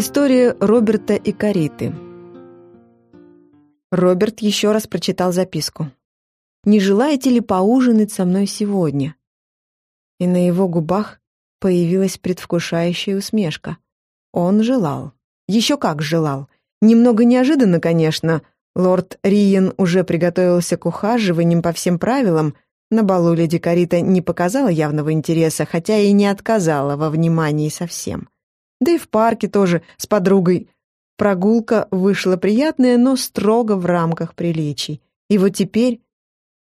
История Роберта и Кариты. Роберт еще раз прочитал записку. «Не желаете ли поужинать со мной сегодня?» И на его губах появилась предвкушающая усмешка. Он желал. Еще как желал. Немного неожиданно, конечно. Лорд Риен уже приготовился к ухаживаниям по всем правилам. На балу леди Карита не показала явного интереса, хотя и не отказала во внимании совсем. Да и в парке тоже с подругой Прогулка вышла приятная, но строго в рамках приличий. И вот теперь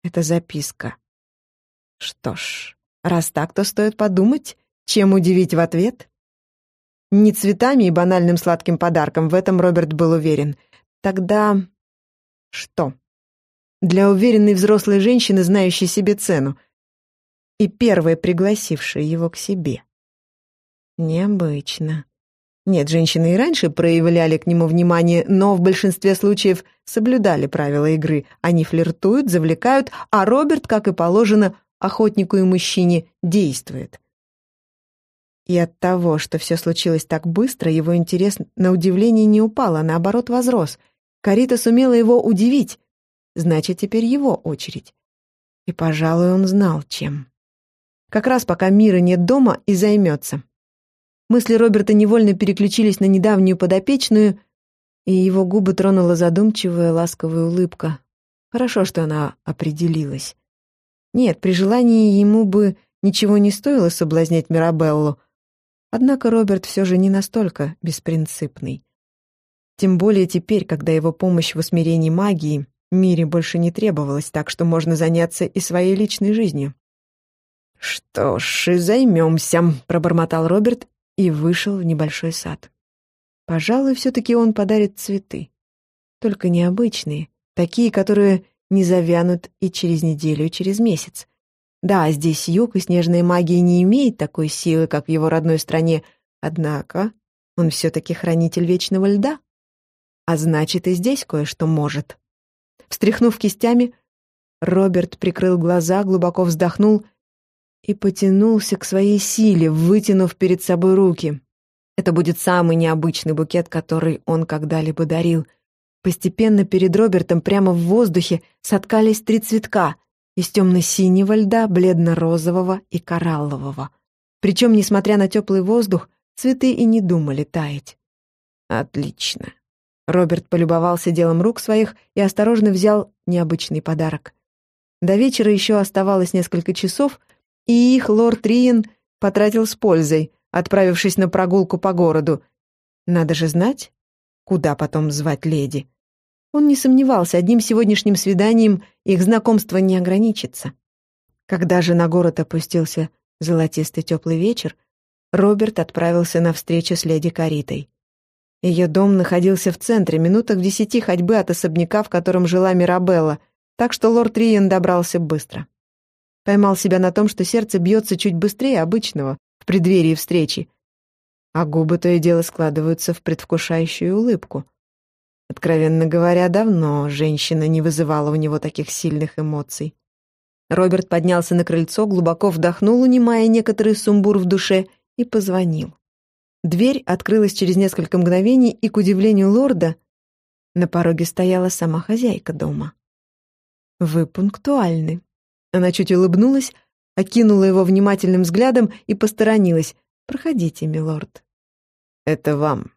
это записка. Что ж, раз так, то стоит подумать, чем удивить в ответ. Не цветами и банальным сладким подарком, в этом Роберт был уверен. Тогда что? Для уверенной взрослой женщины, знающей себе цену, и первой пригласившей его к себе. Необычно. Нет, женщины и раньше проявляли к нему внимание, но в большинстве случаев соблюдали правила игры. Они флиртуют, завлекают, а Роберт, как и положено, охотнику и мужчине, действует. И от того, что все случилось так быстро, его интерес на удивление не упал, а наоборот возрос. Карита сумела его удивить. Значит, теперь его очередь. И, пожалуй, он знал, чем. Как раз пока Мира нет дома и займется. Мысли Роберта невольно переключились на недавнюю подопечную, и его губы тронула задумчивая ласковая улыбка. Хорошо, что она определилась. Нет, при желании ему бы ничего не стоило соблазнять Мирабеллу, однако Роберт все же не настолько беспринципный. Тем более теперь, когда его помощь в усмирении магии мире больше не требовалась, так что можно заняться и своей личной жизнью. «Что ж, и займемся», — пробормотал Роберт и вышел в небольшой сад. Пожалуй, все-таки он подарит цветы. Только необычные, такие, которые не завянут и через неделю, и через месяц. Да, здесь юг, и снежная магия не имеет такой силы, как в его родной стране, однако он все-таки хранитель вечного льда. А значит, и здесь кое-что может. Встряхнув кистями, Роберт прикрыл глаза, глубоко вздохнул и потянулся к своей силе, вытянув перед собой руки. Это будет самый необычный букет, который он когда-либо дарил. Постепенно перед Робертом прямо в воздухе соткались три цветка из темно-синего льда, бледно-розового и кораллового. Причем, несмотря на теплый воздух, цветы и не думали таять. Отлично. Роберт полюбовался делом рук своих и осторожно взял необычный подарок. До вечера еще оставалось несколько часов — и их лорд Риен потратил с пользой, отправившись на прогулку по городу. Надо же знать, куда потом звать леди. Он не сомневался, одним сегодняшним свиданием их знакомство не ограничится. Когда же на город опустился золотистый теплый вечер, Роберт отправился на встречу с леди Каритой. Ее дом находился в центре, минутах в десяти ходьбы от особняка, в котором жила Мирабелла, так что лорд Риен добрался быстро. Поймал себя на том, что сердце бьется чуть быстрее обычного в преддверии встречи, а губы то и дело складываются в предвкушающую улыбку. Откровенно говоря, давно женщина не вызывала у него таких сильных эмоций. Роберт поднялся на крыльцо, глубоко вдохнул, унимая некоторый сумбур в душе, и позвонил. Дверь открылась через несколько мгновений, и, к удивлению лорда, на пороге стояла сама хозяйка дома. «Вы пунктуальны», она чуть улыбнулась, окинула его внимательным взглядом и посторонилась. «Проходите, милорд». «Это вам».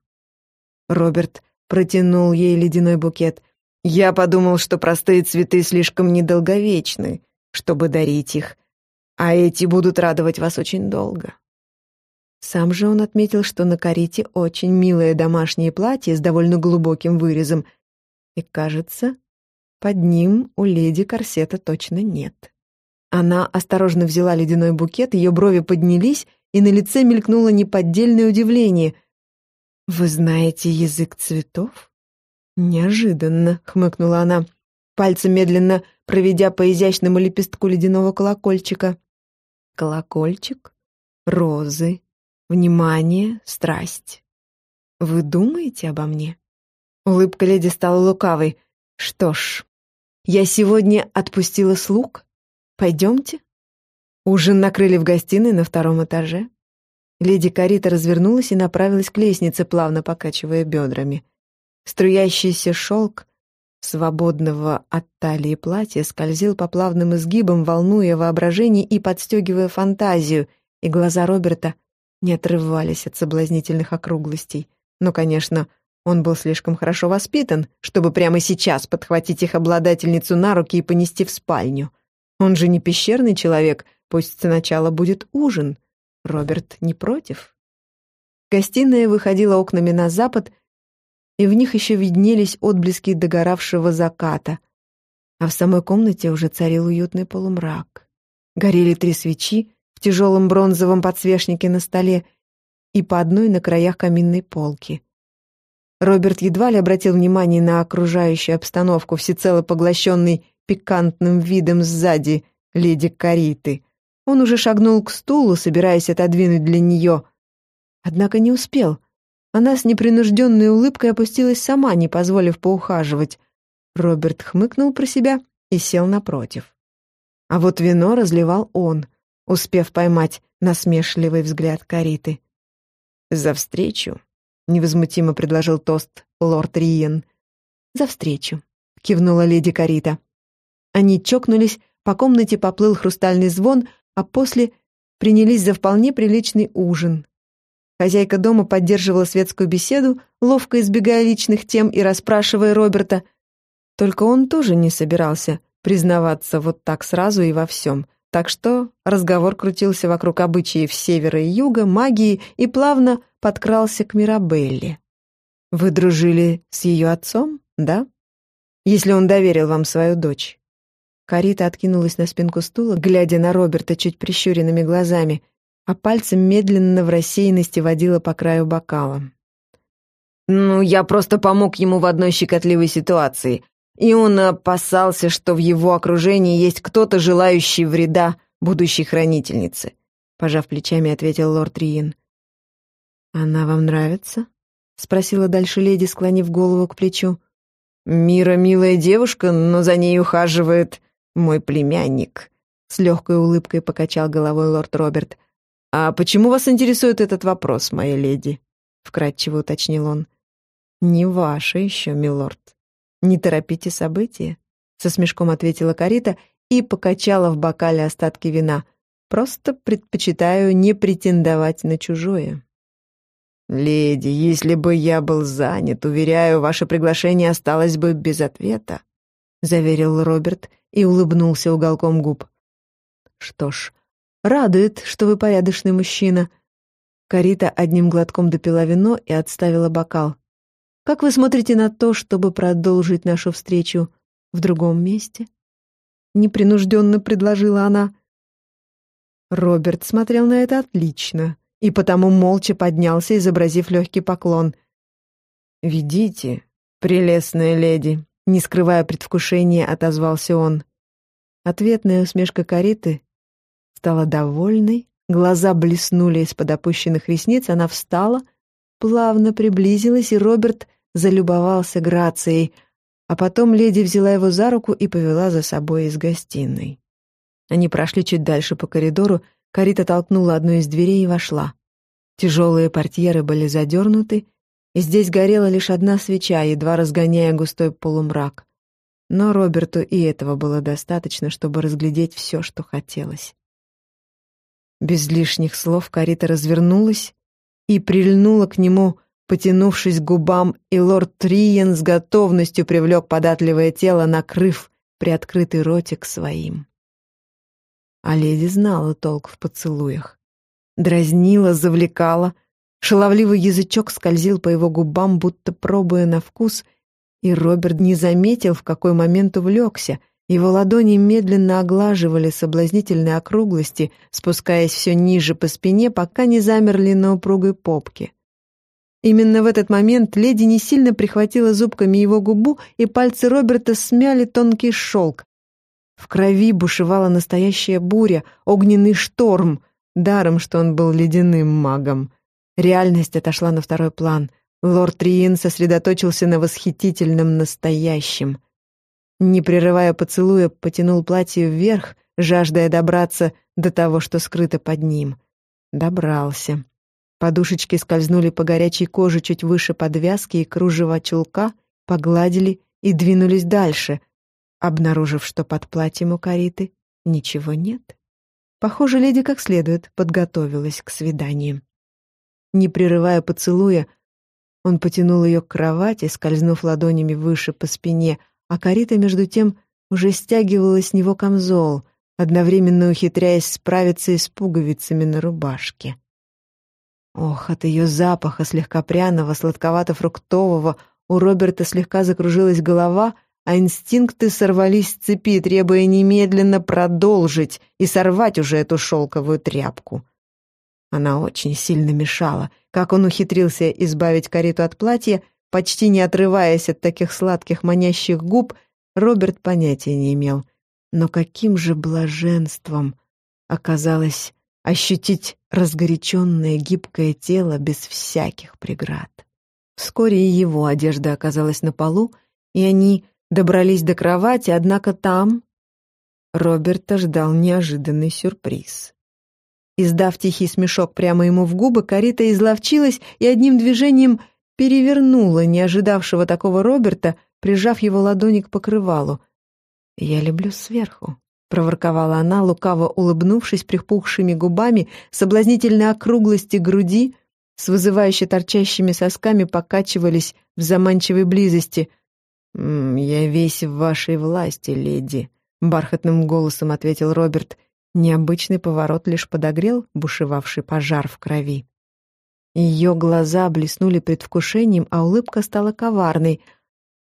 Роберт протянул ей ледяной букет. «Я подумал, что простые цветы слишком недолговечны, чтобы дарить их, а эти будут радовать вас очень долго». Сам же он отметил, что на карите очень милое домашнее платье с довольно глубоким вырезом, и, кажется, под ним у леди корсета точно нет. Она осторожно взяла ледяной букет, ее брови поднялись, и на лице мелькнуло неподдельное удивление. «Вы знаете язык цветов?» «Неожиданно», — хмыкнула она, пальцем медленно проведя по изящному лепестку ледяного колокольчика. «Колокольчик, розы, внимание, страсть. Вы думаете обо мне?» Улыбка леди стала лукавой. «Что ж, я сегодня отпустила слуг, Пойдемте. Ужин накрыли в гостиной на втором этаже. Леди Карита развернулась и направилась к лестнице, плавно покачивая бедрами. Струящийся шелк свободного от талии платья скользил по плавным изгибам, волнуя воображение и подстегивая фантазию, и глаза Роберта не отрывались от соблазнительных округлостей. Но, конечно, он был слишком хорошо воспитан, чтобы прямо сейчас подхватить их обладательницу на руки и понести в спальню. Он же не пещерный человек, пусть сначала будет ужин. Роберт не против. Гостиная выходила окнами на запад, и в них еще виднелись отблески догоравшего заката, а в самой комнате уже царил уютный полумрак. Горели три свечи в тяжелом бронзовом подсвечнике на столе и по одной на краях каминной полки. Роберт едва ли обратил внимание на окружающую обстановку, всецело поглощенный пикантным видом сзади леди Кариты. Он уже шагнул к стулу, собираясь отодвинуть для нее. Однако не успел. Она с непринужденной улыбкой опустилась сама, не позволив поухаживать. Роберт хмыкнул про себя и сел напротив. А вот вино разливал он, успев поймать насмешливый взгляд Кариты. «За встречу», — невозмутимо предложил тост лорд Риен. «За встречу», — кивнула леди Карита. Они чокнулись, по комнате поплыл хрустальный звон, а после принялись за вполне приличный ужин. Хозяйка дома поддерживала светскую беседу, ловко избегая личных тем и расспрашивая Роберта. Только он тоже не собирался признаваться вот так сразу и во всем. Так что разговор крутился вокруг обычаев севера и юга, магии и плавно подкрался к Мирабелле. «Вы дружили с ее отцом, да? Если он доверил вам свою дочь?» Карита откинулась на спинку стула, глядя на Роберта чуть прищуренными глазами, а пальцем медленно в рассеянности водила по краю бокала. «Ну, я просто помог ему в одной щекотливой ситуации, и он опасался, что в его окружении есть кто-то, желающий вреда будущей хранительнице», пожав плечами, ответил лорд Риен. «Она вам нравится?» — спросила дальше леди, склонив голову к плечу. «Мира милая девушка, но за ней ухаживает мой племянник», — с легкой улыбкой покачал головой лорд Роберт. «А почему вас интересует этот вопрос, моя леди?» — вкратчиво уточнил он. «Не ваше еще, милорд. Не торопите события», — со смешком ответила Карита и покачала в бокале остатки вина. «Просто предпочитаю не претендовать на чужое». «Леди, если бы я был занят, уверяю, ваше приглашение осталось бы без ответа», — заверил Роберт и улыбнулся уголком губ. «Что ж, радует, что вы порядочный мужчина». Карита одним глотком допила вино и отставила бокал. «Как вы смотрите на то, чтобы продолжить нашу встречу в другом месте?» Непринужденно предложила она. Роберт смотрел на это отлично и потому молча поднялся, изобразив легкий поклон. «Ведите, прелестная леди», не скрывая предвкушения, отозвался он. Ответная усмешка Кариты стала довольной, глаза блеснули из-под опущенных ресниц, она встала, плавно приблизилась, и Роберт залюбовался грацией, а потом леди взяла его за руку и повела за собой из гостиной. Они прошли чуть дальше по коридору, Карита толкнула одну из дверей и вошла. Тяжелые портьеры были задернуты, и здесь горела лишь одна свеча, едва разгоняя густой полумрак. Но Роберту и этого было достаточно, чтобы разглядеть все, что хотелось. Без лишних слов Карита развернулась и прильнула к нему, потянувшись к губам, и лорд Триен с готовностью привлек податливое тело, накрыв приоткрытый ротик своим. А леди знала толк в поцелуях. Дразнила, завлекала — Шаловливый язычок скользил по его губам, будто пробуя на вкус, и Роберт не заметил, в какой момент увлекся. Его ладони медленно оглаживали соблазнительные округлости, спускаясь все ниже по спине, пока не замерли на упругой попке. Именно в этот момент леди не сильно прихватила зубками его губу, и пальцы Роберта смяли тонкий шелк. В крови бушевала настоящая буря, огненный шторм, даром, что он был ледяным магом. Реальность отошла на второй план. Лорд Риин сосредоточился на восхитительном настоящем. Не прерывая поцелуя, потянул платье вверх, жаждая добраться до того, что скрыто под ним. Добрался. Подушечки скользнули по горячей коже чуть выше подвязки и кружева чулка, погладили и двинулись дальше, обнаружив, что под платьем у Кариты ничего нет. Похоже, леди как следует подготовилась к свиданию. Не прерывая поцелуя, он потянул ее к кровати, скользнув ладонями выше по спине, а Карита, между тем, уже стягивала с него камзол, одновременно ухитряясь справиться и с пуговицами на рубашке. Ох, от ее запаха, слегка пряного, сладковато-фруктового, у Роберта слегка закружилась голова, а инстинкты сорвались с цепи, требуя немедленно продолжить и сорвать уже эту шелковую тряпку. Она очень сильно мешала. Как он ухитрился избавить карету от платья, почти не отрываясь от таких сладких манящих губ, Роберт понятия не имел. Но каким же блаженством оказалось ощутить разгоряченное гибкое тело без всяких преград. Вскоре и его одежда оказалась на полу, и они добрались до кровати, однако там Роберта ждал неожиданный сюрприз. Издав тихий смешок прямо ему в губы, Карита изловчилась и одним движением перевернула не ожидавшего такого Роберта, прижав его ладони к покрывалу. «Я люблю сверху», — проворковала она, лукаво улыбнувшись припухшими губами, соблазнительной округлости груди, с вызывающе торчащими сосками покачивались в заманчивой близости. «Я весь в вашей власти, леди», — бархатным голосом ответил Роберт, Необычный поворот лишь подогрел бушевавший пожар в крови. Ее глаза блеснули предвкушением, а улыбка стала коварной.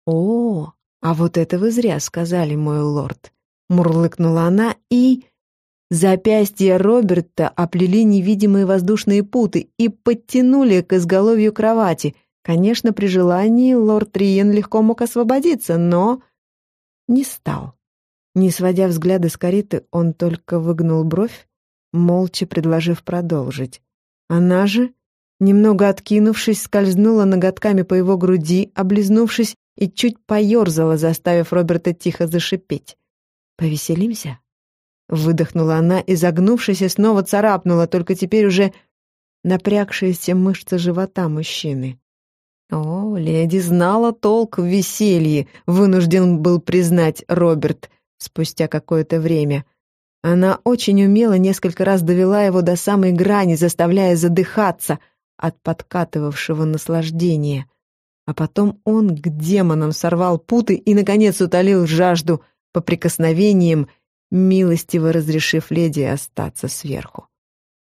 «О, а вот это вы зря сказали, мой лорд!» Мурлыкнула она и... Запястья Роберта оплели невидимые воздушные путы и подтянули к изголовью кровати. Конечно, при желании лорд Риен легко мог освободиться, но не стал. Не сводя взгляда с кареты, он только выгнул бровь, молча предложив продолжить. Она же, немного откинувшись, скользнула ноготками по его груди, облизнувшись и чуть поерзала, заставив Роберта тихо зашипеть. «Повеселимся?» Выдохнула она, изогнувшись, и снова царапнула, только теперь уже напрягшиеся мышцы живота мужчины. О, леди знала толк в веселье, вынужден был признать Роберт — спустя какое-то время. Она очень умело несколько раз довела его до самой грани, заставляя задыхаться от подкатывавшего наслаждения. А потом он к демонам сорвал путы и, наконец, утолил жажду по прикосновениям, милостиво разрешив леди остаться сверху.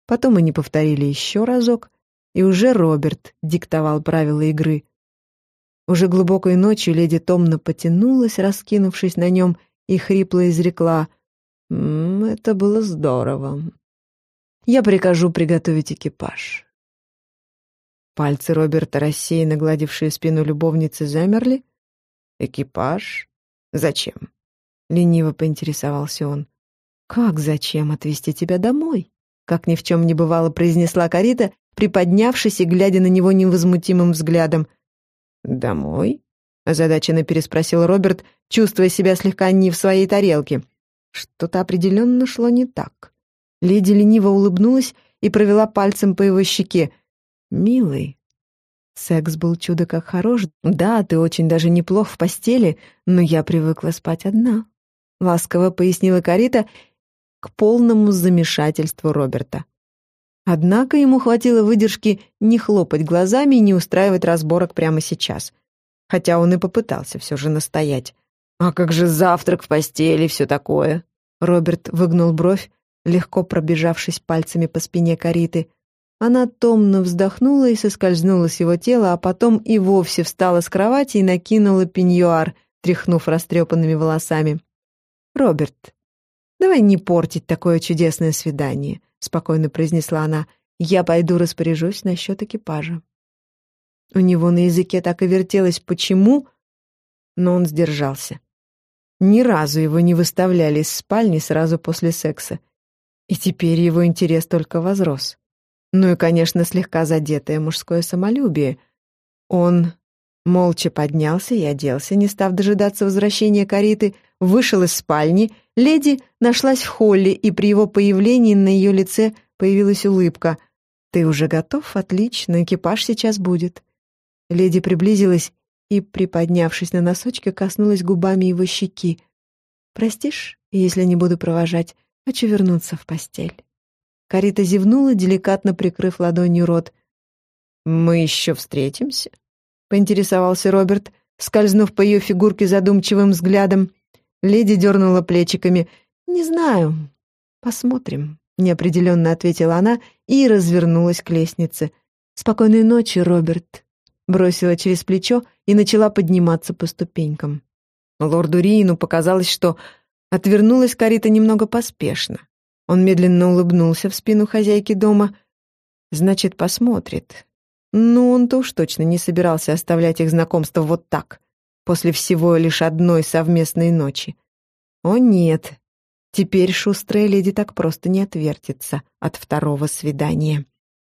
Потом они повторили еще разок, и уже Роберт диктовал правила игры. Уже глубокой ночью леди томно потянулась, раскинувшись на нем, и хрипло изрекла «М -м, «Это было здорово. Я прикажу приготовить экипаж». Пальцы Роберта, рассеянно гладившие спину любовницы, замерли. «Экипаж? Зачем?» — лениво поинтересовался он. «Как зачем отвезти тебя домой?» Как ни в чем не бывало, произнесла Карита, приподнявшись и глядя на него невозмутимым взглядом. «Домой?» Озадаченно переспросил Роберт, чувствуя себя слегка не в своей тарелке. Что-то определенно шло не так. Леди лениво улыбнулась и провела пальцем по его щеке. «Милый, секс был чудо как хорош. Да, ты очень даже неплох в постели, но я привыкла спать одна», — ласково пояснила Карита к полному замешательству Роберта. Однако ему хватило выдержки не хлопать глазами и не устраивать разборок прямо сейчас — хотя он и попытался все же настоять. «А как же завтрак в постели, все такое?» Роберт выгнул бровь, легко пробежавшись пальцами по спине Кариты. Она томно вздохнула и соскользнула с его тела, а потом и вовсе встала с кровати и накинула пеньюар, тряхнув растрепанными волосами. «Роберт, давай не портить такое чудесное свидание», — спокойно произнесла она. «Я пойду распоряжусь насчет экипажа». У него на языке так и вертелось «почему?», но он сдержался. Ни разу его не выставляли из спальни сразу после секса. И теперь его интерес только возрос. Ну и, конечно, слегка задетое мужское самолюбие. Он молча поднялся и оделся, не став дожидаться возвращения Кариты, вышел из спальни. Леди нашлась в холле, и при его появлении на ее лице появилась улыбка — «Ты уже готов? Отлично, экипаж сейчас будет». Леди приблизилась и, приподнявшись на носочки, коснулась губами его щеки. «Простишь, если не буду провожать? Хочу вернуться в постель». Карита зевнула, деликатно прикрыв ладонью рот. «Мы еще встретимся?» — поинтересовался Роберт, скользнув по ее фигурке задумчивым взглядом. Леди дернула плечиками. «Не знаю. Посмотрим», — неопределенно ответила она и развернулась к лестнице. «Спокойной ночи, Роберт», — бросила через плечо и начала подниматься по ступенькам. Лорду Риину показалось, что отвернулась Карита немного поспешно. Он медленно улыбнулся в спину хозяйки дома. «Значит, посмотрит». Ну, он-то уж точно не собирался оставлять их знакомство вот так, после всего лишь одной совместной ночи. О нет, теперь шустрая леди так просто не отвертится от второго свидания.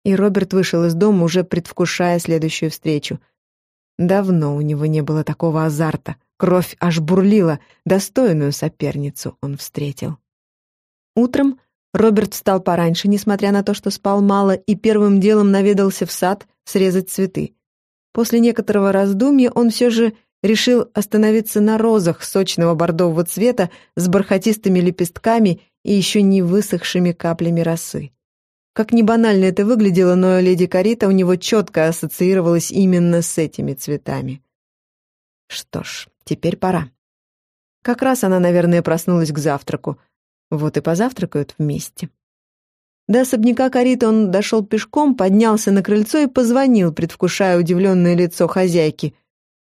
И Роберт вышел из дома, уже предвкушая следующую встречу. Давно у него не было такого азарта. Кровь аж бурлила, достойную соперницу он встретил. Утром Роберт встал пораньше, несмотря на то, что спал мало, и первым делом наведался в сад срезать цветы. После некоторого раздумья он все же решил остановиться на розах сочного бордового цвета с бархатистыми лепестками и еще не высохшими каплями росы. Как ни банально это выглядело, но леди Карита у него четко ассоциировалась именно с этими цветами. Что ж, теперь пора. Как раз она, наверное, проснулась к завтраку. Вот и позавтракают вместе. До особняка Карита он дошел пешком, поднялся на крыльцо и позвонил, предвкушая удивленное лицо хозяйки.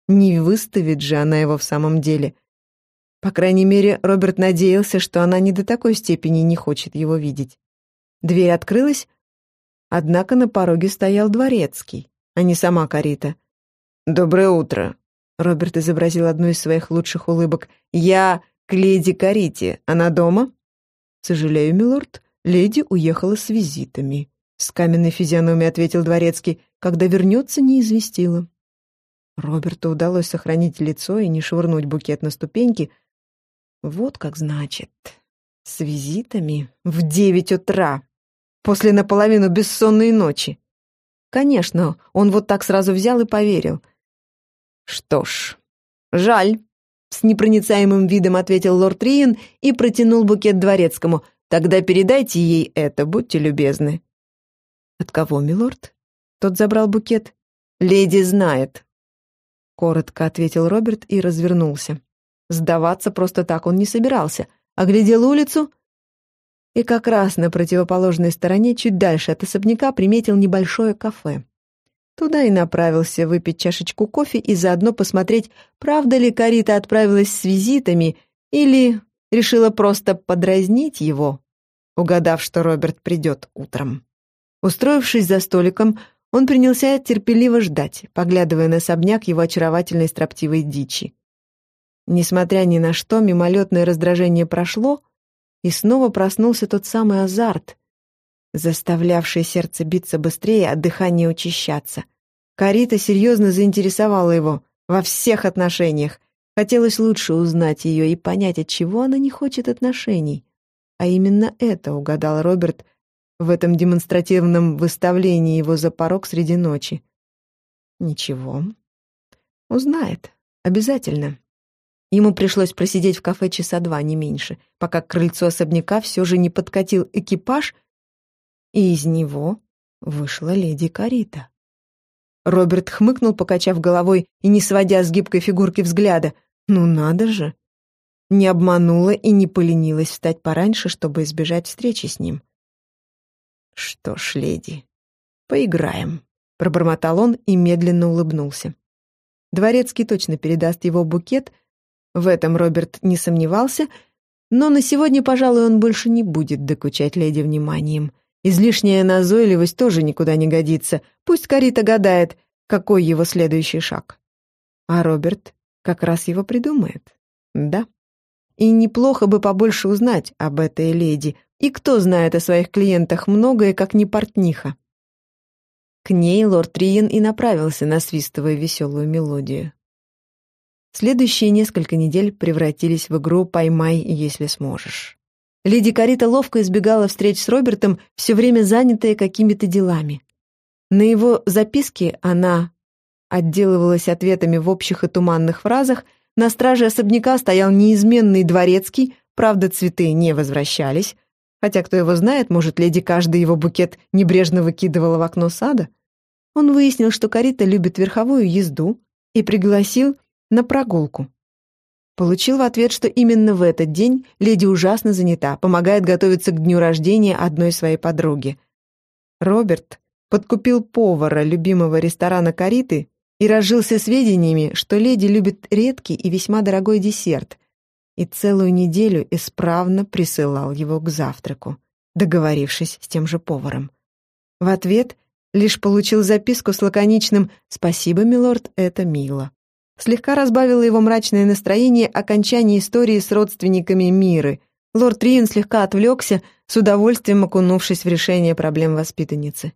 Не выставит же она его в самом деле. По крайней мере, Роберт надеялся, что она не до такой степени не хочет его видеть. Дверь открылась, однако на пороге стоял дворецкий, а не сама Карита. «Доброе утро», — Роберт изобразил одну из своих лучших улыбок. «Я к леди Карите. Она дома?» «Сожалею, милорд, леди уехала с визитами», — с каменной физиономией ответил дворецкий. «Когда вернется, не известила». Роберту удалось сохранить лицо и не швырнуть букет на ступеньки. Вот как значит. С визитами в девять утра, после наполовину бессонной ночи. Конечно, он вот так сразу взял и поверил. Что ж, жаль. С непроницаемым видом ответил лорд Риен и протянул букет дворецкому. «Тогда передайте ей это, будьте любезны». «От кого, милорд?» Тот забрал букет. «Леди знает». Коротко ответил Роберт и развернулся. Сдаваться просто так он не собирался. Оглядел улицу и как раз на противоположной стороне, чуть дальше от особняка, приметил небольшое кафе. Туда и направился выпить чашечку кофе и заодно посмотреть, правда ли Карита отправилась с визитами или решила просто подразнить его, угадав, что Роберт придет утром. Устроившись за столиком, он принялся терпеливо ждать, поглядывая на особняк его очаровательной строптивой дичи. Несмотря ни на что, мимолетное раздражение прошло, и снова проснулся тот самый азарт, заставлявший сердце биться быстрее, а дыхание учащаться. Карита серьезно заинтересовала его во всех отношениях. Хотелось лучше узнать ее и понять, от чего она не хочет отношений. А именно это угадал Роберт в этом демонстративном выставлении его за порог среди ночи. Ничего. Узнает. Обязательно. Ему пришлось просидеть в кафе часа два, не меньше, пока к крыльцу особняка все же не подкатил экипаж — и из него вышла леди Карита. Роберт хмыкнул, покачав головой и не сводя с гибкой фигурки взгляда. «Ну надо же!» Не обманула и не поленилась встать пораньше, чтобы избежать встречи с ним. «Что ж, леди, поиграем», — пробормотал он и медленно улыбнулся. Дворецкий точно передаст его букет, в этом Роберт не сомневался, но на сегодня, пожалуй, он больше не будет докучать леди вниманием — Излишняя назойливость тоже никуда не годится. Пусть Карита гадает, какой его следующий шаг. А Роберт как раз его придумает. Да. И неплохо бы побольше узнать об этой леди. И кто знает о своих клиентах многое, как не портниха. К ней лорд Риен и направился, насвистывая веселую мелодию. Следующие несколько недель превратились в игру «Поймай, если сможешь». Леди Карита ловко избегала встреч с Робертом, все время занятая какими-то делами. На его записке она отделывалась ответами в общих и туманных фразах, на страже особняка стоял неизменный дворецкий, правда, цветы не возвращались, хотя, кто его знает, может, леди каждый его букет небрежно выкидывала в окно сада. Он выяснил, что Карита любит верховую езду и пригласил на прогулку. Получил в ответ, что именно в этот день леди ужасно занята, помогает готовиться к дню рождения одной своей подруги. Роберт подкупил повара любимого ресторана Кариты и разжился сведениями, что леди любит редкий и весьма дорогой десерт, и целую неделю исправно присылал его к завтраку, договорившись с тем же поваром. В ответ лишь получил записку с лаконичным «Спасибо, милорд, это мило». Слегка разбавило его мрачное настроение окончание истории с родственниками Миры. Лорд Риен слегка отвлекся, с удовольствием окунувшись в решение проблем воспитанницы.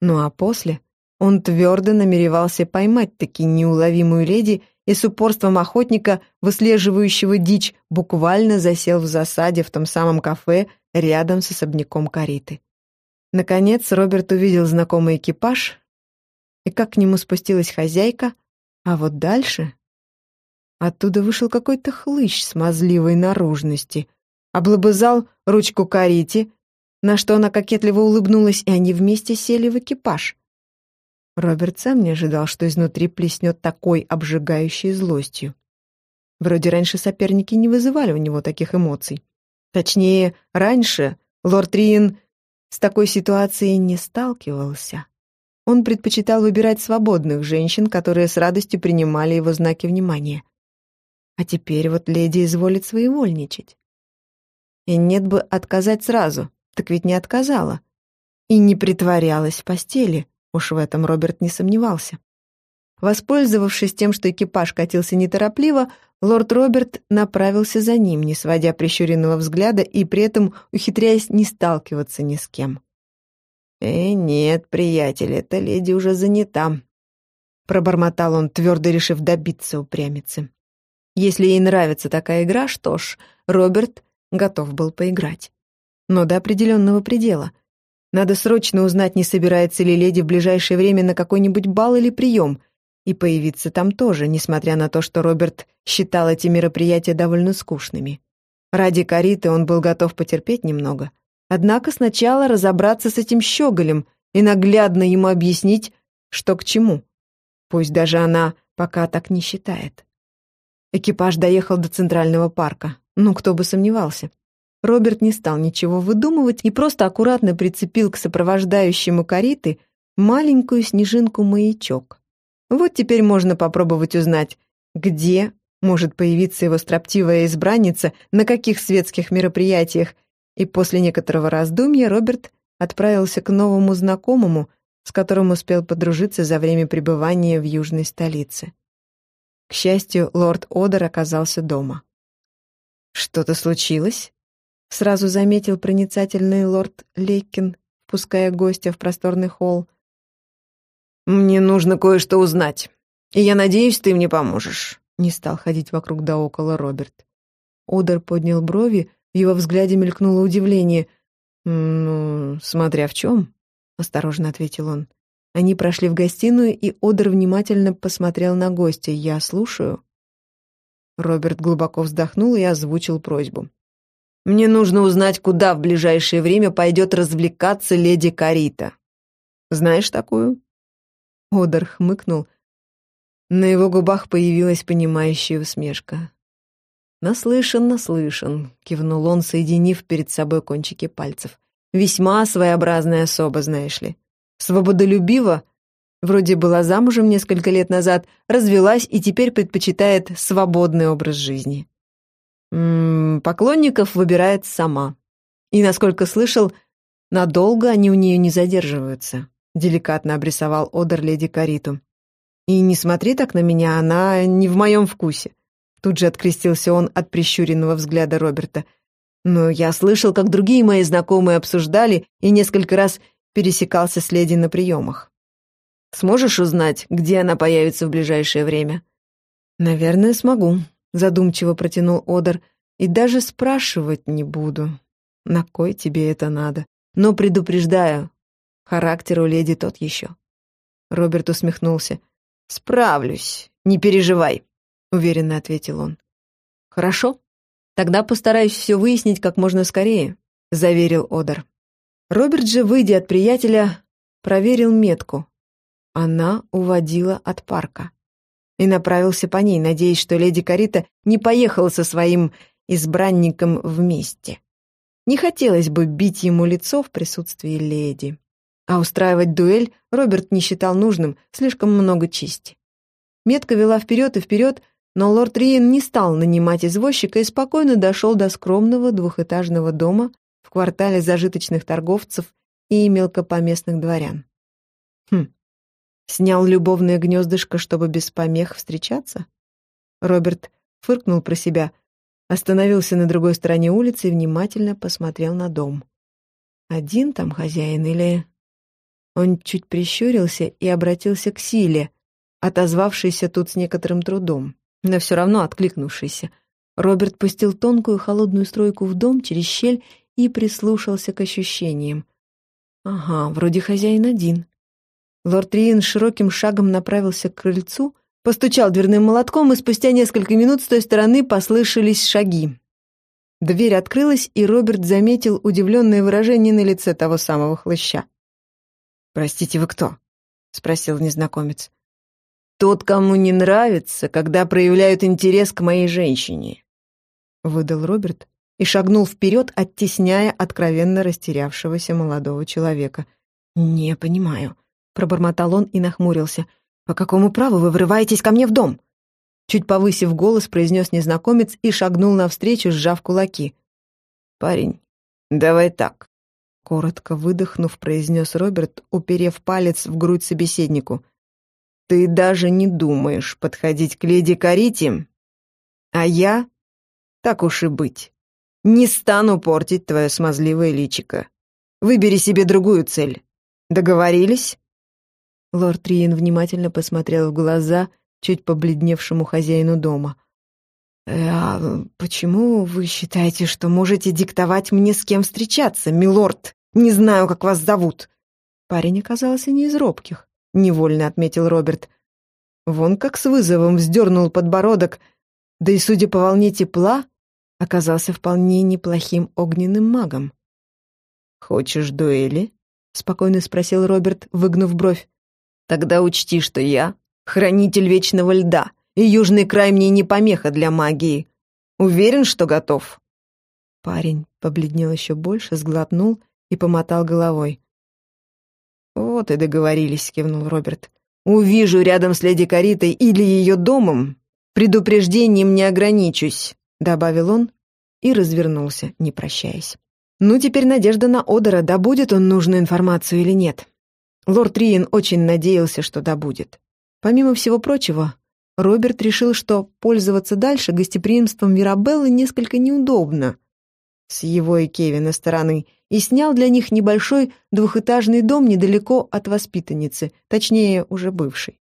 Ну а после он твердо намеревался поймать таки неуловимую леди и с упорством охотника, выслеживающего дичь, буквально засел в засаде в том самом кафе рядом с особняком Кариты. Наконец Роберт увидел знакомый экипаж, и как к нему спустилась хозяйка, а вот дальше... Оттуда вышел какой-то хлыщ смазливой наружности, облобызал ручку Карите, на что она кокетливо улыбнулась, и они вместе сели в экипаж. Роберт сам не ожидал, что изнутри плеснет такой обжигающей злостью. Вроде раньше соперники не вызывали у него таких эмоций. Точнее, раньше лорд Риен с такой ситуацией не сталкивался. Он предпочитал выбирать свободных женщин, которые с радостью принимали его знаки внимания. А теперь вот леди изволит своевольничать. И нет бы отказать сразу, так ведь не отказала. И не притворялась в постели, уж в этом Роберт не сомневался. Воспользовавшись тем, что экипаж катился неторопливо, лорд Роберт направился за ним, не сводя прищуренного взгляда и при этом ухитряясь не сталкиваться ни с кем. «Э, нет, приятель, эта леди уже занята», — пробормотал он, твердо решив добиться упрямицы. Если ей нравится такая игра, что ж, Роберт готов был поиграть. Но до определенного предела. Надо срочно узнать, не собирается ли леди в ближайшее время на какой-нибудь бал или прием, и появиться там тоже, несмотря на то, что Роберт считал эти мероприятия довольно скучными. Ради Кариты он был готов потерпеть немного — Однако сначала разобраться с этим щеголем и наглядно ему объяснить, что к чему. Пусть даже она пока так не считает. Экипаж доехал до Центрального парка. Ну, кто бы сомневался. Роберт не стал ничего выдумывать и просто аккуратно прицепил к сопровождающему кариты маленькую снежинку-маячок. Вот теперь можно попробовать узнать, где может появиться его строптивая избранница, на каких светских мероприятиях и после некоторого раздумья Роберт отправился к новому знакомому, с которым успел подружиться за время пребывания в южной столице. К счастью, лорд Одер оказался дома. «Что-то случилось?» — сразу заметил проницательный лорд Лейкин, впуская гостя в просторный холл. «Мне нужно кое-что узнать, и я надеюсь, ты мне поможешь», — не стал ходить вокруг да около Роберт. Одер поднял брови, в его взгляде мелькнуло удивление. «Ну, смотря в чем», — осторожно ответил он. Они прошли в гостиную, и Одер внимательно посмотрел на гостя. «Я слушаю». Роберт глубоко вздохнул и озвучил просьбу. «Мне нужно узнать, куда в ближайшее время пойдет развлекаться леди Карита. Знаешь такую?» Одер хмыкнул. На его губах появилась понимающая усмешка. «Наслышан, наслышан», — кивнул он, соединив перед собой кончики пальцев. «Весьма своеобразная особа, знаешь ли. Свободолюбива, вроде была замужем несколько лет назад, развелась и теперь предпочитает свободный образ жизни. М -м, поклонников выбирает сама. И, насколько слышал, надолго они у нее не задерживаются», — деликатно обрисовал Одер леди Кариту. «И не смотри так на меня, она не в моем вкусе. Тут же открестился он от прищуренного взгляда Роберта. «Но я слышал, как другие мои знакомые обсуждали и несколько раз пересекался с леди на приемах. Сможешь узнать, где она появится в ближайшее время?» «Наверное, смогу», — задумчиво протянул Одер. «И даже спрашивать не буду. На кой тебе это надо? Но предупреждаю, Характер у леди тот еще. Роберт усмехнулся. «Справлюсь, не переживай», — уверенно ответил он. «Хорошо, тогда постараюсь все выяснить как можно скорее», — заверил Одер. Роберт же, выйдя от приятеля, проверил метку. Она уводила от парка. И направился по ней, надеясь, что леди Карита не поехала со своим избранником вместе. Не хотелось бы бить ему лицо в присутствии леди. А устраивать дуэль Роберт не считал нужным, слишком много чести. Метка вела вперед и вперед, но лорд Риен не стал нанимать извозчика и спокойно дошел до скромного двухэтажного дома в квартале зажиточных торговцев и мелкопоместных дворян. Хм, снял любовное гнездышко, чтобы без помех встречаться? Роберт фыркнул про себя, остановился на другой стороне улицы и внимательно посмотрел на дом. Один там хозяин или... Он чуть прищурился и обратился к Силе, отозвавшейся тут с некоторым трудом, но все равно откликнувшейся. Роберт пустил тонкую холодную стройку в дом через щель и прислушался к ощущениям. Ага, вроде хозяин один. Лорд Риен широким шагом направился к крыльцу, постучал дверным молотком, и спустя несколько минут с той стороны послышались шаги. Дверь открылась, и Роберт заметил удивленное выражение на лице того самого хлыща. «Простите, вы кто?» — спросил незнакомец. «Тот, кому не нравится, когда проявляют интерес к моей женщине», — выдал Роберт и шагнул вперед, оттесняя откровенно растерявшегося молодого человека. «Не понимаю», — пробормотал он и нахмурился. «По какому праву вы врываетесь ко мне в дом?» Чуть повысив голос, произнес незнакомец и шагнул навстречу, сжав кулаки. «Парень, давай так. Коротко выдохнув, произнес Роберт, уперев палец в грудь собеседнику. «Ты даже не думаешь подходить к леди Карите, а я, так уж и быть, не стану портить твое смазливое личико. Выбери себе другую цель. Договорились?» Лорд Риен внимательно посмотрел в глаза чуть побледневшему хозяину дома. «Э, «А почему вы считаете, что можете диктовать мне, с кем встречаться, милорд? Не знаю, как вас зовут». Парень оказался не из робких, — невольно отметил Роберт. Вон как с вызовом вздернул подбородок, да и, судя по волне тепла, оказался вполне неплохим огненным магом. «Хочешь дуэли?» — спокойно спросил Роберт, выгнув бровь. «Тогда учти, что я — хранитель вечного льда» и южный край мне не помеха для магии. Уверен, что готов?» Парень побледнел еще больше, сглотнул и помотал головой. «Вот и договорились», — кивнул Роберт. «Увижу рядом с леди Каритой или ее домом, предупреждением не ограничусь», — добавил он и развернулся, не прощаясь. Ну, теперь надежда на Одера, добудет он нужную информацию или нет. Лорд Риен очень надеялся, что добудет. Помимо всего прочего, Роберт решил, что пользоваться дальше гостеприимством Мирабеллы несколько неудобно с его и Кевина стороны, и снял для них небольшой двухэтажный дом недалеко от воспитанницы, точнее, уже бывшей.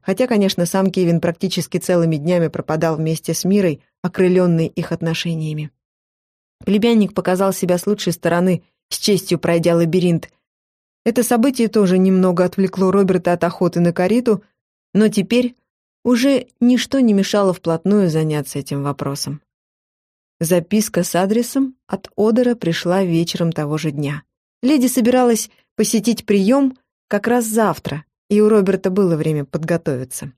Хотя, конечно, сам Кевин практически целыми днями пропадал вместе с Мирой, окрыленный их отношениями. Племянник показал себя с лучшей стороны, с честью пройдя лабиринт. Это событие тоже немного отвлекло Роберта от охоты на кариту, но теперь уже ничто не мешало вплотную заняться этим вопросом. Записка с адресом от Одера пришла вечером того же дня. Леди собиралась посетить прием как раз завтра, и у Роберта было время подготовиться.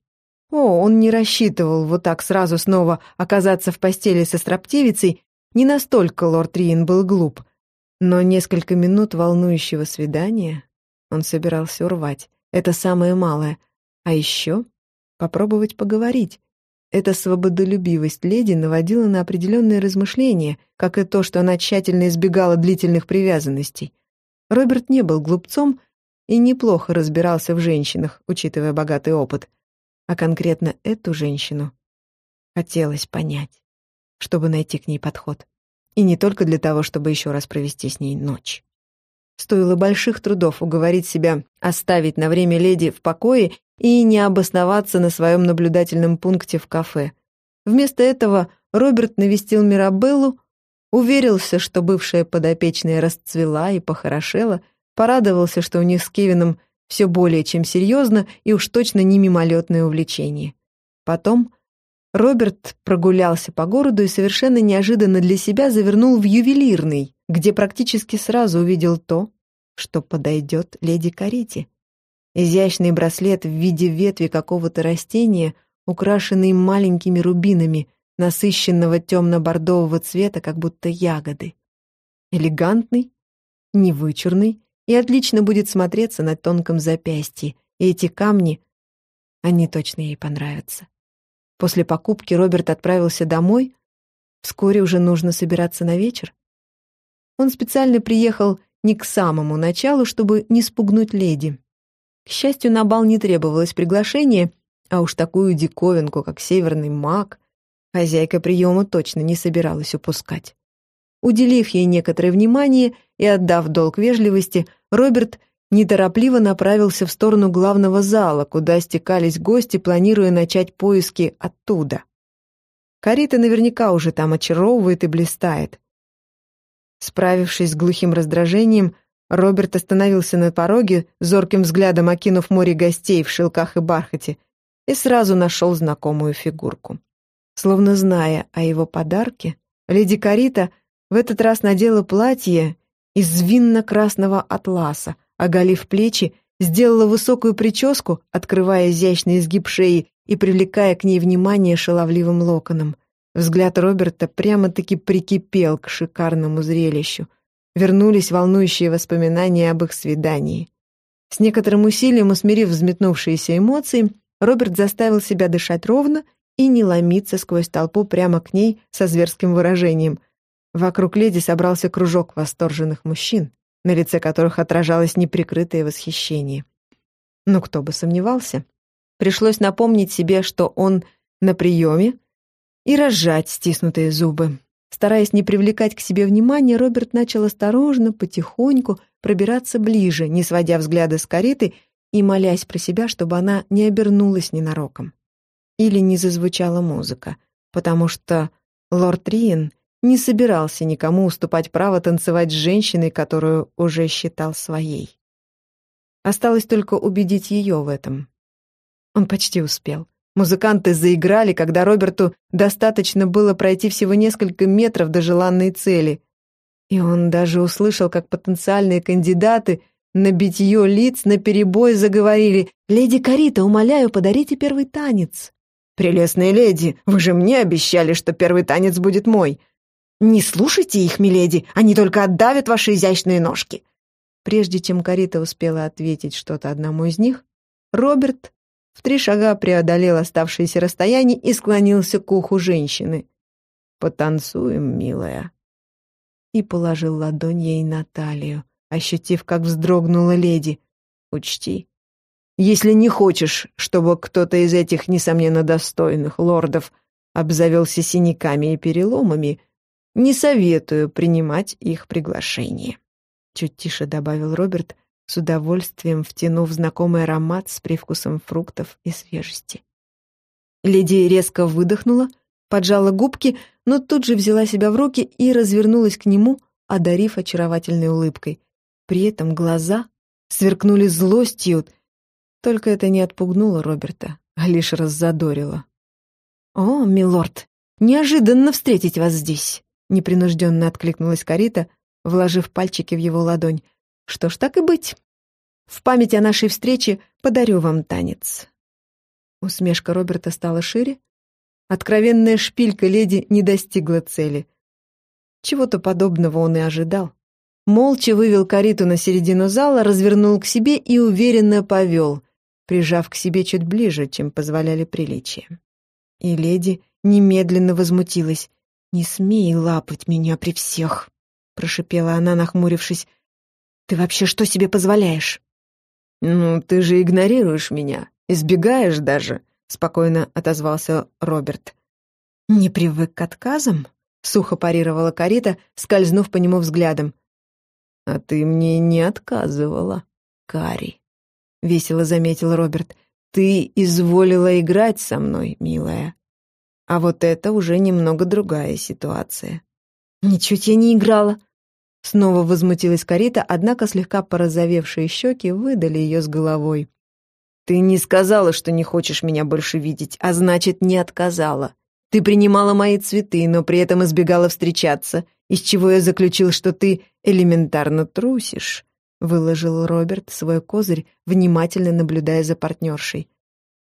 О, он не рассчитывал вот так сразу снова оказаться в постели со строптивицей, не настолько лорд Риен был глуп, но несколько минут волнующего свидания он собирался урвать. Это самое малое. А еще попробовать поговорить. Эта свободолюбивость леди наводила на определенные размышления, как и то, что она тщательно избегала длительных привязанностей. Роберт не был глупцом и неплохо разбирался в женщинах, учитывая богатый опыт. А конкретно эту женщину хотелось понять, чтобы найти к ней подход. И не только для того, чтобы еще раз провести с ней ночь. Стоило больших трудов уговорить себя оставить на время леди в покое и не обосноваться на своем наблюдательном пункте в кафе. Вместо этого Роберт навестил Мирабеллу, уверился, что бывшая подопечная расцвела и похорошела, Порадовался, что у них с Кевином все более чем серьезно и уж точно не мимолетное увлечение. Потом Роберт прогулялся по городу и совершенно неожиданно для себя завернул в ювелирный, где практически сразу увидел то, что подойдет леди Карите. Изящный браслет в виде ветви какого-то растения, украшенный маленькими рубинами, насыщенного темно-бордового цвета, как будто ягоды. Элегантный, невычурный и отлично будет смотреться на тонком запястье, и эти камни, они точно ей понравятся. После покупки Роберт отправился домой. Вскоре уже нужно собираться на вечер. Он специально приехал не к самому началу, чтобы не спугнуть леди. К счастью, на бал не требовалось приглашения, а уж такую диковинку, как северный маг, хозяйка приема точно не собиралась упускать. Уделив ей некоторое внимание и отдав долг вежливости, Роберт неторопливо направился в сторону главного зала, куда стекались гости, планируя начать поиски оттуда. Карита наверняка уже там очаровывает и блистает. Справившись с глухим раздражением, Роберт остановился на пороге, зорким взглядом окинув море гостей в шелках и бархате, и сразу нашел знакомую фигурку. Словно зная о его подарке, леди Карита в этот раз надела платье из винно-красного атласа, оголив плечи, сделала высокую прическу, открывая изящный изгиб шеи и привлекая к ней внимание шаловливым локоном. Взгляд Роберта прямо-таки прикипел к шикарному зрелищу. Вернулись волнующие воспоминания об их свидании. С некоторым усилием, усмирив взметнувшиеся эмоции, Роберт заставил себя дышать ровно и не ломиться сквозь толпу прямо к ней со зверским выражением. Вокруг леди собрался кружок восторженных мужчин на лице которых отражалось неприкрытое восхищение. Но кто бы сомневался. Пришлось напомнить себе, что он на приеме, и разжать стиснутые зубы. Стараясь не привлекать к себе внимания, Роберт начал осторожно, потихоньку пробираться ближе, не сводя взгляда с кареты и молясь про себя, чтобы она не обернулась ненароком. Или не зазвучала музыка, потому что лорд Риен не собирался никому уступать право танцевать с женщиной, которую уже считал своей. Осталось только убедить ее в этом. Он почти успел. Музыканты заиграли, когда Роберту достаточно было пройти всего несколько метров до желанной цели. И он даже услышал, как потенциальные кандидаты на битье лиц наперебой заговорили «Леди Карита, умоляю, подарите первый танец». «Прелестная леди, вы же мне обещали, что первый танец будет мой. «Не слушайте их, миледи, они только отдавят ваши изящные ножки!» Прежде чем Карита успела ответить что-то одному из них, Роберт в три шага преодолел оставшееся расстояние и склонился к уху женщины. «Потанцуем, милая!» И положил ладонь ей на талию, ощутив, как вздрогнула леди. «Учти, если не хочешь, чтобы кто-то из этих, несомненно, достойных лордов обзавелся синяками и переломами, не советую принимать их приглашение», — чуть тише добавил Роберт, с удовольствием втянув знакомый аромат с привкусом фруктов и свежести. Леди резко выдохнула, поджала губки, но тут же взяла себя в руки и развернулась к нему, одарив очаровательной улыбкой. При этом глаза сверкнули злостью, только это не отпугнуло Роберта, а лишь раззадорило. «О, милорд, неожиданно встретить вас здесь!» Непринужденно откликнулась Карита, вложив пальчики в его ладонь. «Что ж, так и быть. В память о нашей встрече подарю вам танец». Усмешка Роберта стала шире. Откровенная шпилька леди не достигла цели. Чего-то подобного он и ожидал. Молча вывел Кариту на середину зала, развернул к себе и уверенно повел, прижав к себе чуть ближе, чем позволяли приличия. И леди немедленно возмутилась. «Не смей лапать меня при всех», — прошипела она, нахмурившись. «Ты вообще что себе позволяешь?» «Ну, ты же игнорируешь меня, избегаешь даже», — спокойно отозвался Роберт. «Не привык к отказам?» — сухо парировала Карита, скользнув по нему взглядом. «А ты мне не отказывала, Кари», — весело заметил Роберт. «Ты изволила играть со мной, милая. А вот это уже немного другая ситуация. «Ничуть я не играла!» Снова возмутилась Карита, однако слегка порозовевшие щеки выдали ее с головой. «Ты не сказала, что не хочешь меня больше видеть, а значит, не отказала. Ты принимала мои цветы, но при этом избегала встречаться, из чего я заключил, что ты элементарно трусишь», — выложил Роберт свой козырь, внимательно наблюдая за партнершей.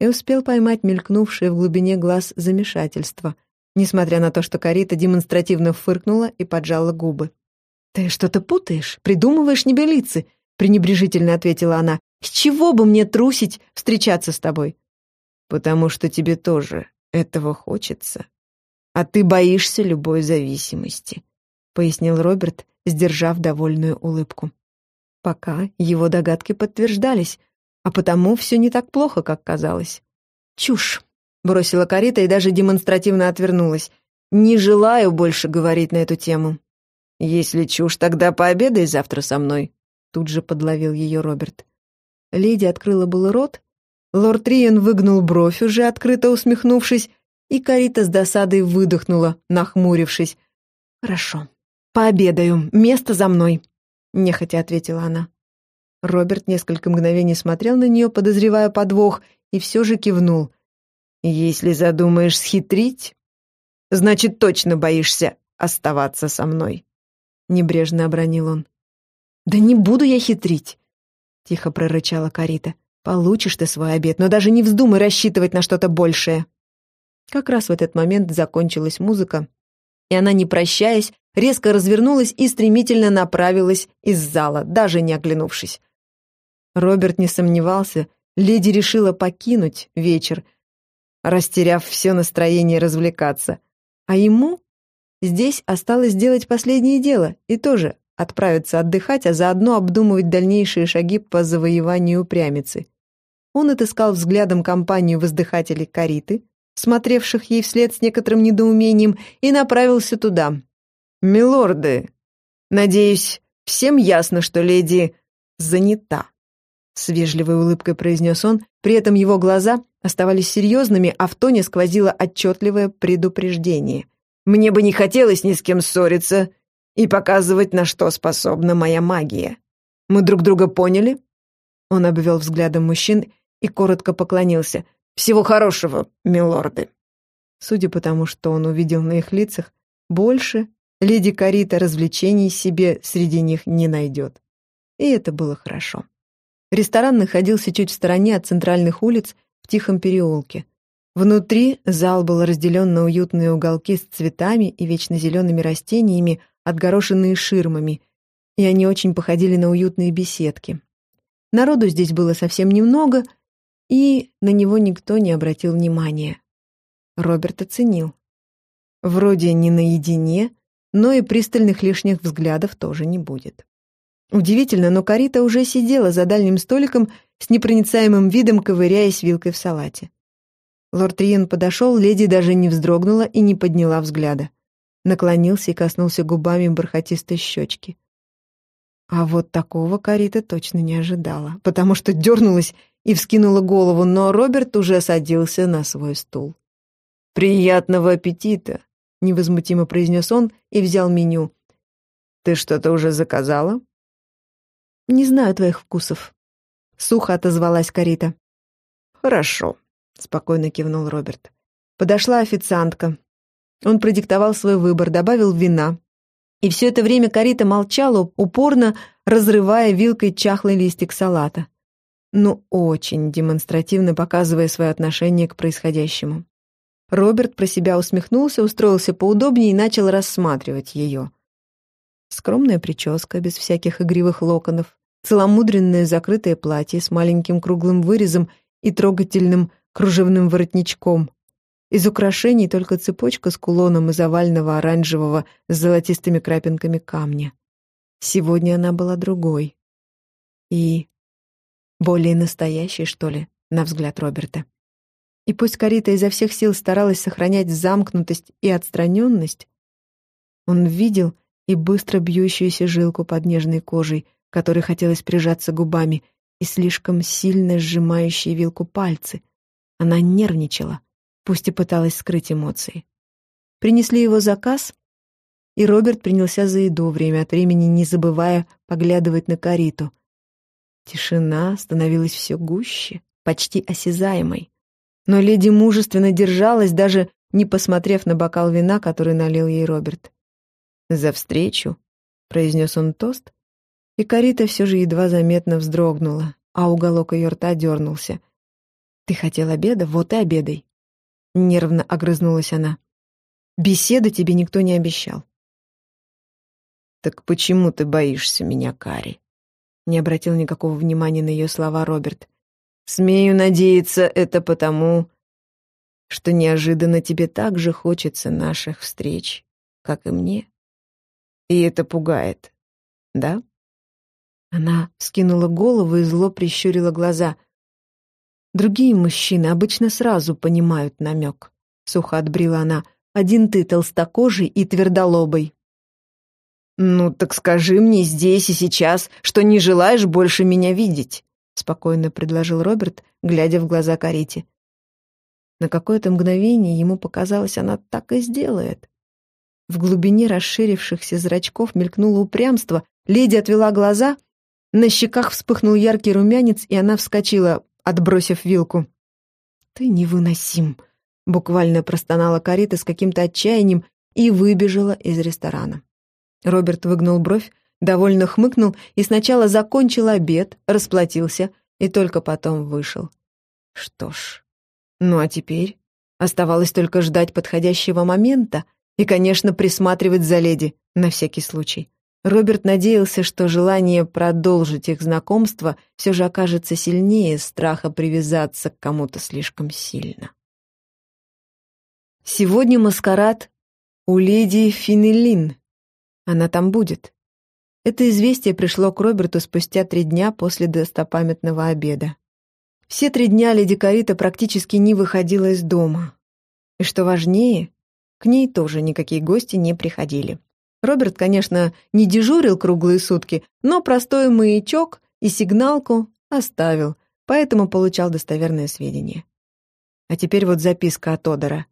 И успел поймать мелькнувшее в глубине глаз замешательство, несмотря на то, что Карита демонстративно фыркнула и поджала губы. «Ты что-то путаешь, придумываешь небелицы», — пренебрежительно ответила она. «С чего бы мне трусить встречаться с тобой?» «Потому что тебе тоже этого хочется. А ты боишься любой зависимости», — пояснил Роберт, сдержав довольную улыбку. Пока его догадки подтверждались, а потому все не так плохо, как казалось. «Чушь!» — бросила Карита и даже демонстративно отвернулась. «Не желаю больше говорить на эту тему». «Если чушь, тогда пообедай завтра со мной», — тут же подловил ее Роберт. Леди открыла был рот, лорд Риен выгнул бровь, уже открыто усмехнувшись, и Карита с досадой выдохнула, нахмурившись. «Хорошо, пообедаю, место за мной», — нехотя ответила она. Роберт несколько мгновений смотрел на нее, подозревая подвох, и все же кивнул. «Если задумаешь схитрить, значит, точно боишься оставаться со мной». — небрежно обронил он. «Да не буду я хитрить!» — тихо прорычала Карита. «Получишь ты свой обед, но даже не вздумай рассчитывать на что-то большее!» Как раз в этот момент закончилась музыка, и она, не прощаясь, резко развернулась и стремительно направилась из зала, даже не оглянувшись. Роберт не сомневался, леди решила покинуть вечер, растеряв все настроение развлекаться, а ему Здесь осталось сделать последнее дело и тоже отправиться отдыхать, а заодно обдумывать дальнейшие шаги по завоеванию упрямицы. Он отыскал взглядом компанию воздыхателей Кариты, смотревших ей вслед с некоторым недоумением, и направился туда. «Милорды, надеюсь, всем ясно, что леди занята», — с вежливой улыбкой произнес он, при этом его глаза оставались серьезными, а в тоне сквозило отчетливое предупреждение — мне бы не хотелось ни с кем ссориться и показывать, на что способна моя магия. Мы друг друга поняли?» Он обвел взглядом мужчин и коротко поклонился. «Всего хорошего, милорды!» Судя по тому, что он увидел на их лицах, больше леди Карита развлечений себе среди них не найдет. И это было хорошо. Ресторан находился чуть в стороне от центральных улиц в тихом переулке. Внутри зал был разделен на уютные уголки с цветами и вечно зелеными растениями, отгорошенные ширмами, и они очень походили на уютные беседки. Народу здесь было совсем немного, и на него никто не обратил внимания. Роберт оценил. Вроде не наедине, но и пристальных лишних взглядов тоже не будет. Удивительно, но Карита уже сидела за дальним столиком с непроницаемым видом, ковыряясь вилкой в салате. Лорд Риен подошел, леди даже не вздрогнула и не подняла взгляда. Наклонился и коснулся губами бархатистой щечки. А вот такого Карита точно не ожидала, потому что дернулась и вскинула голову, но Роберт уже садился на свой стул. «Приятного аппетита!» — невозмутимо произнес он и взял меню. «Ты что-то уже заказала?» «Не знаю твоих вкусов», — сухо отозвалась Карита. «Хорошо», — спокойно кивнул Роберт. Подошла официантка. Он продиктовал свой выбор, добавил вина. И все это время Карита молчала, упорно разрывая вилкой чахлый листик салата. Ну, очень демонстративно показывая свое отношение к происходящему. Роберт про себя усмехнулся, устроился поудобнее и начал рассматривать ее. Скромная прическа, без всяких игривых локонов, целомудренное закрытое платье с маленьким круглым вырезом и трогательным кружевным воротничком. Из украшений только цепочка с кулоном из овального оранжевого с золотистыми крапинками камня. Сегодня она была другой. И более настоящей, что ли, на взгляд Роберта. И пусть Карита изо всех сил старалась сохранять замкнутость и отстраненность, он видел и быстро бьющуюся жилку под нежной кожей, которой хотелось прижаться губами, и слишком сильно сжимающие вилку пальцы, она нервничала, пусть и пыталась скрыть эмоции. Принесли его заказ, и Роберт принялся за еду, время от времени не забывая поглядывать на Кариту. Тишина становилась все гуще, почти осязаемой. Но леди мужественно держалась, даже не посмотрев на бокал вина, который налил ей Роберт. «За встречу», — произнес он тост, и Карита все же едва заметно вздрогнула, а уголок ее рта дернулся. «Ты хотел обеда? Вот и обедай!» Нервно огрызнулась она. «Беседы тебе никто не обещал». «Так почему ты боишься меня, Кари?» Не обратил никакого внимания на ее слова Роберт. «Смею надеяться, это потому, что неожиданно тебе так же хочется наших встреч, как и мне. И это пугает, да?» Она вскинула голову и зло прищурила глаза. «Другие мужчины обычно сразу понимают намек», — сухо отбрила она. «Один ты толстокожий и твердолобый». «Ну, так скажи мне здесь и сейчас, что не желаешь больше меня видеть», — спокойно предложил Роберт, глядя в глаза Карите. На какое-то мгновение ему показалось, она так и сделает. В глубине расширившихся зрачков мелькнуло упрямство, леди отвела глаза, на щеках вспыхнул яркий румянец, и она вскочила, отбросив вилку. «Ты невыносим», — буквально простонала Карита с каким-то отчаянием и выбежала из ресторана. Роберт выгнул бровь, довольно хмыкнул и сначала закончил обед, расплатился и только потом вышел. Что ж, ну а теперь оставалось только ждать подходящего момента и, конечно, присматривать за леди на всякий случай. Роберт надеялся, что желание продолжить их знакомство все же окажется сильнее страха привязаться к кому-то слишком сильно. Сегодня маскарад у леди Финелин, она там будет. Это известие пришло к Роберту спустя три дня после достопамятного обеда. Все три дня леди Карита практически не выходила из дома. И что важнее, к ней тоже никакие гости не приходили. Роберт, конечно, не дежурил круглые сутки, но простой маячок и сигналку оставил, поэтому получал достоверные сведения. А теперь вот записка от Одера.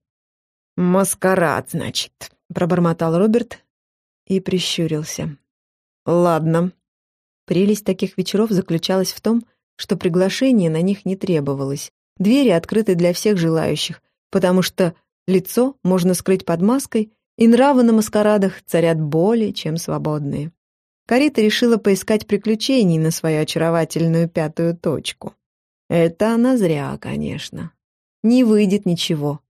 «Маскарад, значит», — пробормотал Роберт, и прищурился. «Ладно». Прелесть таких вечеров заключалась в том, что приглашение на них не требовалось. Двери открыты для всех желающих, потому что лицо можно скрыть под маской, и нравы на маскарадах царят более чем свободные. Карита решила поискать приключений на свою очаровательную пятую точку. Это она зря, конечно. Не выйдет ничего.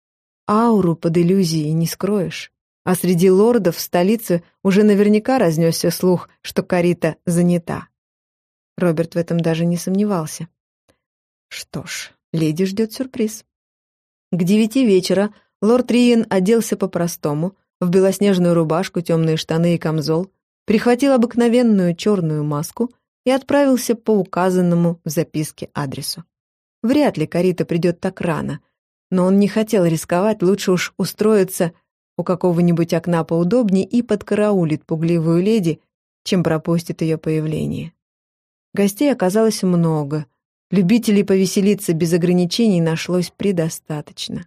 Ауру под иллюзией не скроешь. А среди лордов в столице уже наверняка разнесся слух, что Карита занята. Роберт в этом даже не сомневался. Что ж, леди ждет сюрприз. К девяти вечера лорд Риен оделся по-простому, в белоснежную рубашку, темные штаны и камзол, прихватил обыкновенную черную маску и отправился по указанному в записке адресу. Вряд ли Карита придет так рано, но он не хотел рисковать, лучше уж устроиться у какого-нибудь окна поудобнее и подкараулит пугливую леди, чем пропустит ее появление. Гостей оказалось много. Любителей повеселиться без ограничений нашлось предостаточно.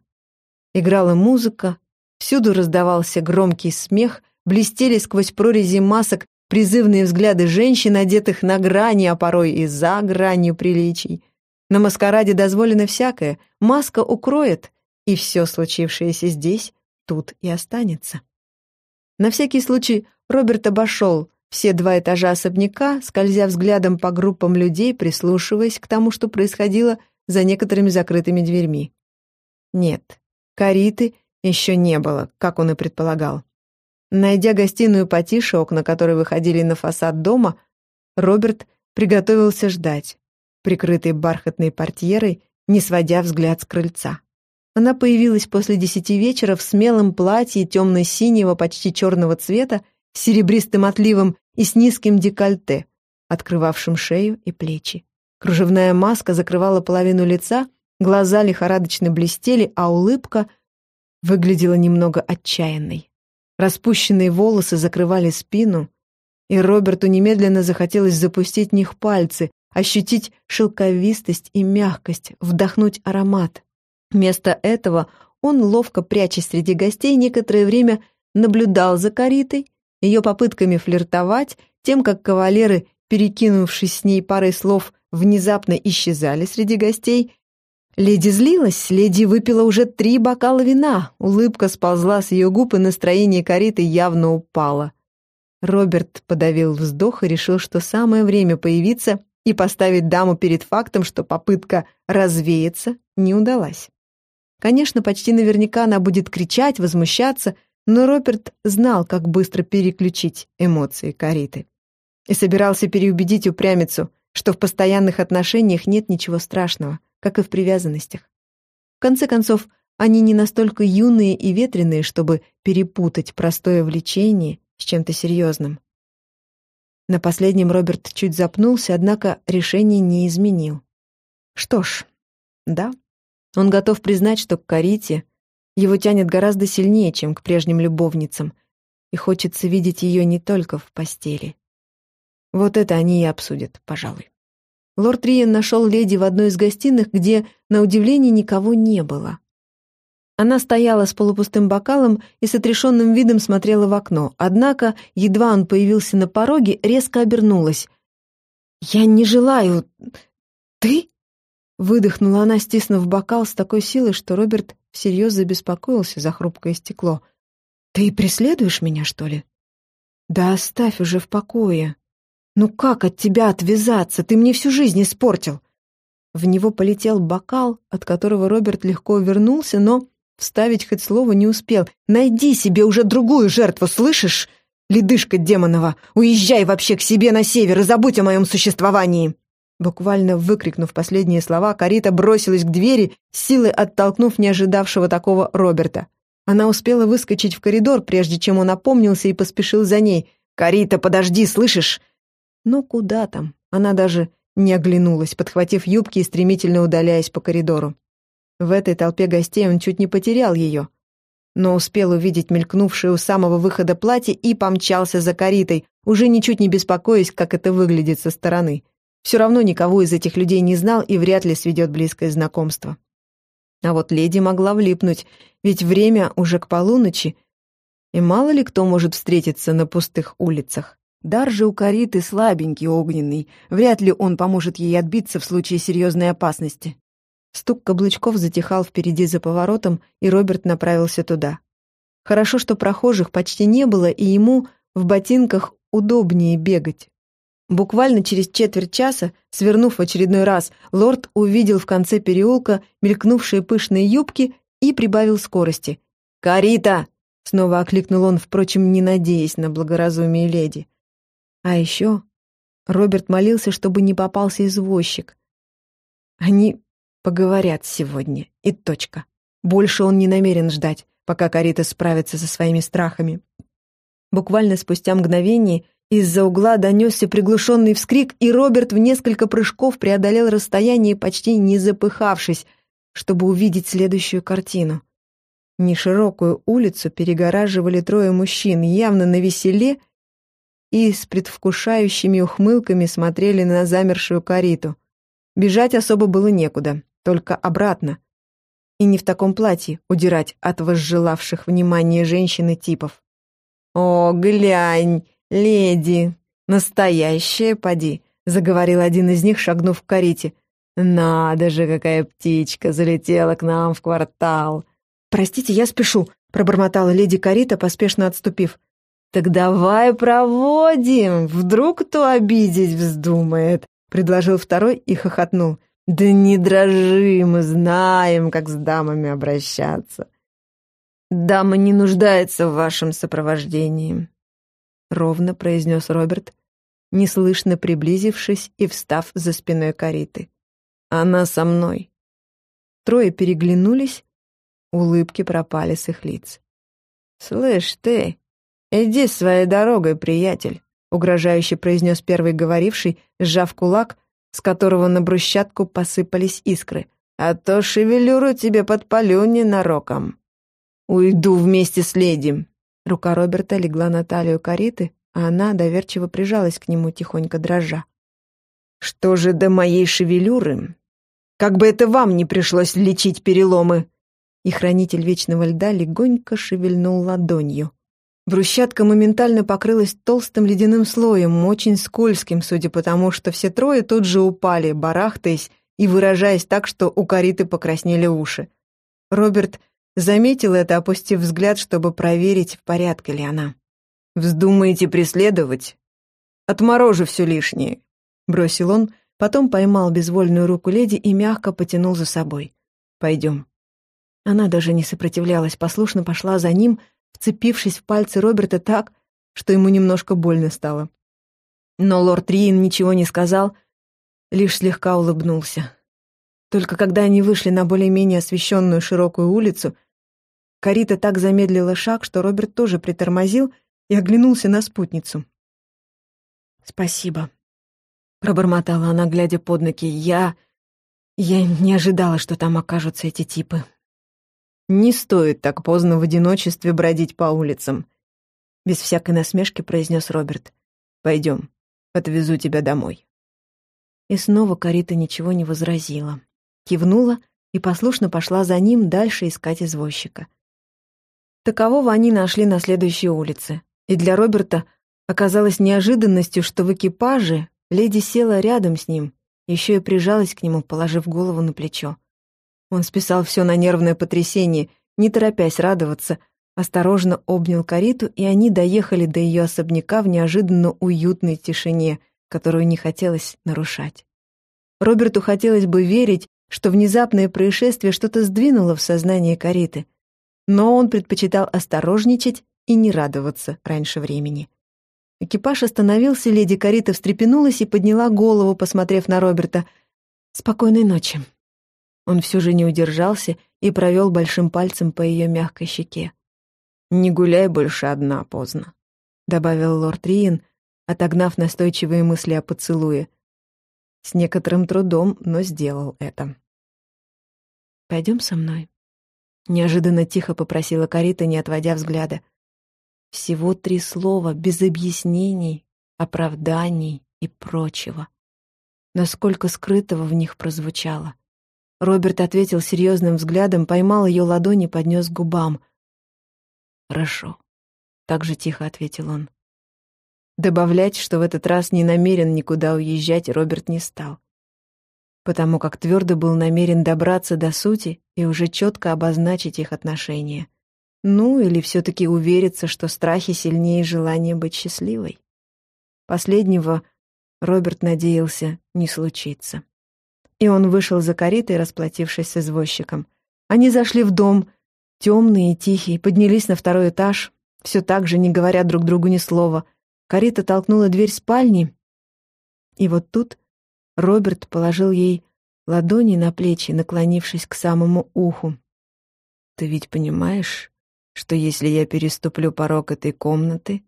Играла музыка, всюду раздавался громкий смех, блестели сквозь прорези масок призывные взгляды женщин, одетых на грани, а порой и за гранью приличий. На маскараде дозволено всякое, маска укроет, и все случившееся здесь тут и останется. На всякий случай Роберт обошел все два этажа особняка, скользя взглядом по группам людей, прислушиваясь к тому, что происходило за некоторыми закрытыми дверьми. Нет, кариты еще не было, как он и предполагал. Найдя гостиную потише, окна которой выходили на фасад дома, Роберт приготовился ждать, прикрытый бархатной портьерой, не сводя взгляд с крыльца. Она появилась после десяти вечера в смелом платье темно-синего, почти черного цвета, с серебристым отливом и с низким декольте, открывавшим шею и плечи. Кружевная маска закрывала половину лица, глаза лихорадочно блестели, а улыбка выглядела немного отчаянной. Распущенные волосы закрывали спину, и Роберту немедленно захотелось запустить в них пальцы, ощутить шелковистость и мягкость, вдохнуть аромат. Вместо этого он, ловко прячась среди гостей, некоторое время наблюдал за Каритой ее попытками флиртовать, тем, как кавалеры, перекинувшись с ней парой слов, внезапно исчезали среди гостей. Леди злилась, леди выпила уже три бокала вина, улыбка сползла с ее губ, и настроение Кариты явно упало. Роберт подавил вздох и решил, что самое время появиться и поставить даму перед фактом, что попытка развеяться не удалась. Конечно, почти наверняка она будет кричать, возмущаться, но Роберт знал, как быстро переключить эмоции Кариты. И собирался переубедить упрямицу, что в постоянных отношениях нет ничего страшного, как и в привязанностях. В конце концов, они не настолько юные и ветреные, чтобы перепутать простое влечение с чем-то серьезным. На последнем Роберт чуть запнулся, однако решение не изменил. Что ж, да, он готов признать, что к Карите его тянет гораздо сильнее, чем к прежним любовницам, и хочется видеть ее не только в постели. Вот это они и обсудят, пожалуй. Лорд Риен нашел леди в одной из гостиных, где, на удивление, никого не было. Она стояла с полупустым бокалом и с отрешенным видом смотрела в окно, однако, едва он появился на пороге, резко обернулась. «Я не желаю... Ты?» Выдохнула она, стиснув бокал с такой силой, что Роберт всерьез забеспокоился за хрупкое стекло. «Ты преследуешь меня, что ли?» «Да оставь уже в покое», «Ну как от тебя отвязаться? Ты мне всю жизнь испортил!» В него полетел бокал, от которого Роберт легко вернулся, но вставить хоть слово не успел. «Найди себе уже другую жертву, слышишь? Ледышка демонова, уезжай вообще к себе на север и забудь о моем существовании!» Буквально выкрикнув последние слова, Карита бросилась к двери, силой оттолкнув не ожидавшего такого Роберта. Она успела выскочить в коридор, прежде чем он опомнился и поспешил за ней. «Карита, подожди, слышишь? Но куда там? Она даже не оглянулась, подхватив юбки и стремительно удаляясь по коридору. В этой толпе гостей он чуть не потерял ее, но успел увидеть мелькнувшее у самого выхода платье и помчался за коритой, уже ничуть не беспокоясь, как это выглядит со стороны. Все равно никого из этих людей не знал и вряд ли сведет близкое знакомство. А вот леди могла влипнуть, ведь время уже к полуночи, и мало ли кто может встретиться на пустых улицах. Дар же у Кариты слабенький, огненный. Вряд ли он поможет ей отбиться в случае серьезной опасности. Стук каблучков затихал впереди за поворотом, и Роберт направился туда. Хорошо, что прохожих почти не было, и ему в ботинках удобнее бегать. Буквально через четверть часа, свернув в очередной раз, лорд увидел в конце переулка мелькнувшие пышные юбки и прибавил скорости. «Карита!» — снова окликнул он, впрочем, не надеясь на благоразумие леди. А еще Роберт молился, чтобы не попался извозчик. Они поговорят сегодня, и точка. Больше он не намерен ждать, пока Карита справится со своими страхами. Буквально спустя мгновение из-за угла донесся приглушенный вскрик, и Роберт в несколько прыжков преодолел расстояние, почти не запыхавшись, чтобы увидеть следующую картину. Неширокую улицу перегораживали трое мужчин, явно на веселе и с предвкушающими ухмылками смотрели на замершую кариту. Бежать особо было некуда, только обратно. И не в таком платье удирать от возжелавших внимания женщины типов. «О, глянь, леди, настоящая поди», — заговорил один из них, шагнув к карите. «Надо же, какая птичка залетела к нам в квартал!» «Простите, я спешу», — пробормотала леди Карита, поспешно отступив. «Так давай проводим, вдруг кто обидеть вздумает», — предложил второй и хохотнул. «Да не дрожи, мы знаем, как с дамами обращаться». «Дама не нуждается в вашем сопровождении», — ровно произнес Роберт, неслышно приблизившись и встав за спиной Кариты. «Она со мной». Трое переглянулись, улыбки пропали с их лиц. «Слышь ты», «Иди своей дорогой, приятель», — угрожающе произнес первый говоривший, сжав кулак, с которого на брусчатку посыпались искры. «А то шевелюру тебе подпалю ненароком». «Уйду вместе с леди». Рука Роберта легла на талию Кариты, а она доверчиво прижалась к нему, тихонько дрожа. «Что же до моей шевелюры? Как бы это вам не пришлось лечить переломы!» И хранитель вечного льда легонько шевельнул ладонью. Брусчатка моментально покрылась толстым ледяным слоем, очень скользким, судя по тому, что все трое тут же упали, барахтаясь и выражаясь так, что у Кариты покраснели уши. Роберт заметил это, опустив взгляд, чтобы проверить, в порядке ли она. «Вздумаете преследовать? Отморожу все лишнее», — бросил он, потом поймал безвольную руку леди и мягко потянул за собой. «Пойдем». Она даже не сопротивлялась, послушно пошла за ним, вцепившись в пальцы Роберта так, что ему немножко больно стало. Но лорд Риен ничего не сказал, лишь слегка улыбнулся. Только когда они вышли на более-менее освещенную широкую улицу, Карита так замедлила шаг, что Роберт тоже притормозил и оглянулся на спутницу. «Спасибо», — пробормотала она, глядя под ноги. «Я... я не ожидала, что там окажутся эти типы». «Не стоит так поздно в одиночестве бродить по улицам», — без всякой насмешки произнес Роберт. «Пойдем, отвезу тебя домой». И снова Карита ничего не возразила. Кивнула и послушно пошла за ним дальше искать извозчика. Такового они нашли на следующей улице. И для Роберта оказалось неожиданностью, что в экипаже леди села рядом с ним, еще и прижалась к нему, положив голову на плечо. Он списал все на нервное потрясение, не торопясь радоваться, осторожно обнял Кариту, и они доехали до ее особняка в неожиданно уютной тишине, которую не хотелось нарушать. Роберту хотелось бы верить, что внезапное происшествие что-то сдвинуло в сознание Кариты, но он предпочитал осторожничать и не радоваться раньше времени. Экипаж остановился, леди Карита встрепенулась и подняла голову, посмотрев на Роберта. «Спокойной ночи», он все же не удержался и провел большим пальцем по ее мягкой щеке. «Не гуляй больше одна поздно», — добавил лорд Риен, отогнав настойчивые мысли о поцелуе. С некоторым трудом, но сделал это. «Пойдем со мной», — неожиданно тихо попросила Карита, не отводя взгляда. Всего три слова, без объяснений, оправданий и прочего. Насколько скрытого в них прозвучало. Роберт ответил серьезным взглядом, поймал ее ладони и поднес к губам. «Хорошо», — так же тихо ответил он. Добавлять, что в этот раз не намерен никуда уезжать, Роберт не стал, потому как твердо был намерен добраться до сути и уже четко обозначить их отношения. Ну, или все-таки увериться, что страхи сильнее желания быть счастливой. Последнего Роберт надеялся не случиться. И он вышел за каретой, расплатившись с извозчиком. Они зашли в дом, темные и тихие, поднялись на второй этаж, все так же, не говоря друг другу ни слова. Карета толкнула дверь спальни, и вот тут Роберт положил ей ладони на плечи, наклонившись к самому уху. «Ты ведь понимаешь, что если я переступлю порог этой комнаты,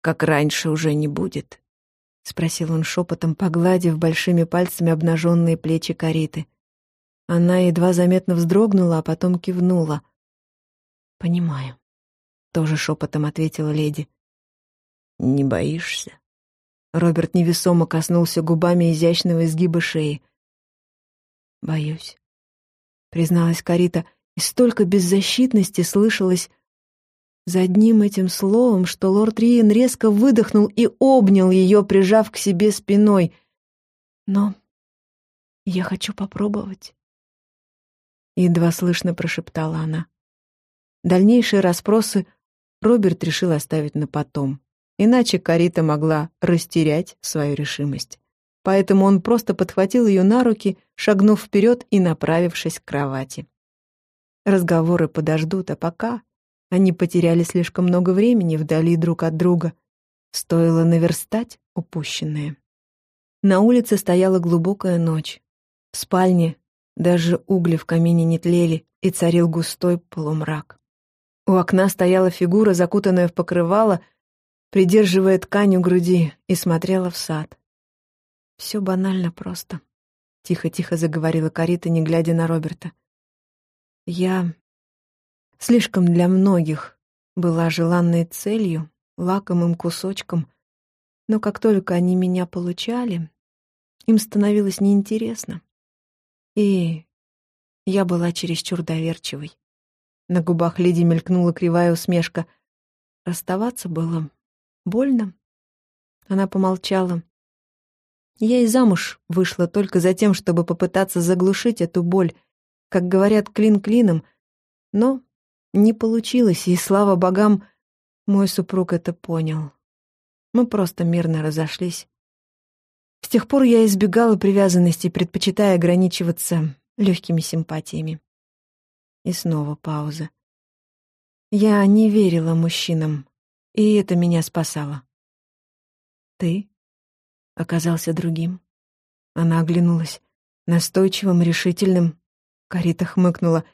как раньше уже не будет?» — спросил он шепотом, погладив большими пальцами обнаженные плечи Кариты. Она едва заметно вздрогнула, а потом кивнула. «Понимаю», — тоже шепотом ответила леди. «Не боишься?» Роберт невесомо коснулся губами изящного изгиба шеи. «Боюсь», — призналась Карита, и столько беззащитности слышалось за одним этим словом, что лорд Риен резко выдохнул и обнял ее, прижав к себе спиной. «Но я хочу попробовать», — едва слышно прошептала она. Дальнейшие расспросы Роберт решил оставить на потом, иначе Карита могла растерять свою решимость. Поэтому он просто подхватил ее на руки, шагнув вперед и направившись к кровати. Разговоры подождут, а пока они потеряли слишком много времени вдали друг от друга. Стоило наверстать упущенное. На улице стояла глубокая ночь. В спальне даже угли в камине не тлели, и царил густой полумрак. У окна стояла фигура, закутанная в покрывало, придерживая ткань у груди, и смотрела в сад. Все банально просто. Тихо-тихо заговорила Карита, не глядя на Роберта. Я слишком для многих была желанной целью, лакомым кусочком, но как только они меня получали, им становилось неинтересно. И я была чересчур доверчивой. На губах леди мелькнула кривая усмешка. расставаться было больно. Она помолчала. Я и замуж вышла только за тем, чтобы попытаться заглушить эту боль, как говорят, клин клином, но не получилось, и, слава богам, мой супруг это понял. Мы просто мирно разошлись. С тех пор я избегала привязанности, предпочитая ограничиваться легкими симпатиями. И снова пауза. Я не верила мужчинам, и это меня спасало. Ты оказался другим. Она оглянулась. Настойчивым, решительным. Карита хмыкнула.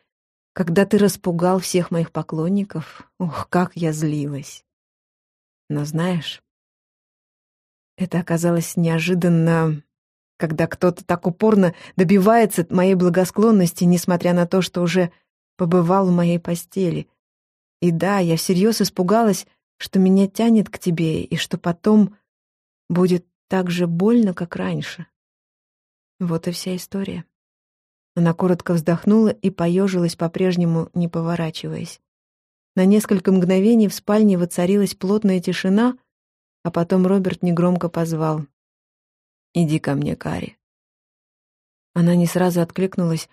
Когда ты распугал всех моих поклонников, ох, как я злилась. Но знаешь, это оказалось неожиданно, когда кто-то так упорно добивается моей благосклонности, несмотря на то, что уже побывал в моей постели. И да, я всерьез испугалась, что меня тянет к тебе, и что потом будет так же больно, как раньше. Вот и вся история. Она коротко вздохнула и поежилась, по-прежнему не поворачиваясь. На несколько мгновений в спальне воцарилась плотная тишина, а потом Роберт негромко позвал. «Иди ко мне, Кари». Она не сразу откликнулась,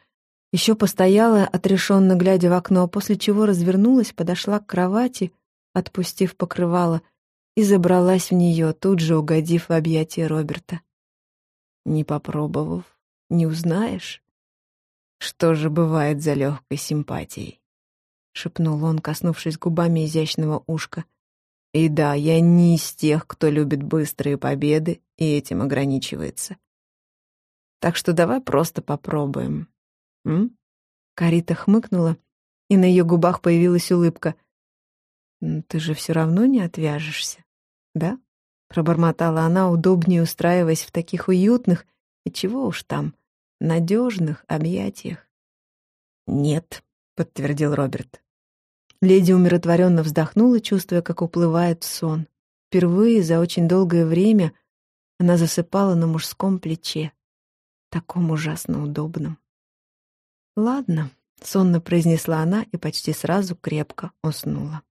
еще постояла, отрешенно глядя в окно, после чего развернулась, подошла к кровати, отпустив покрывало, и забралась в нее, тут же угодив в объятия Роберта. Не попробовав, не узнаешь, что же бывает за легкой симпатией, — шепнул он, коснувшись губами изящного ушка. И да, я не из тех, кто любит быстрые победы и этим ограничивается. Так что давай просто попробуем. М? Карита хмыкнула, и на ее губах появилась улыбка. «Ты же все равно не отвяжешься, да?» Пробормотала она, удобнее устраиваясь в таких уютных, и чего уж там, надежных объятиях. «Нет», — подтвердил Роберт. Леди умиротворенно вздохнула, чувствуя, как уплывает сон. Впервые за очень долгое время она засыпала на мужском плече, таком ужасно удобном. «Ладно», — сонно произнесла она и почти сразу крепко уснула.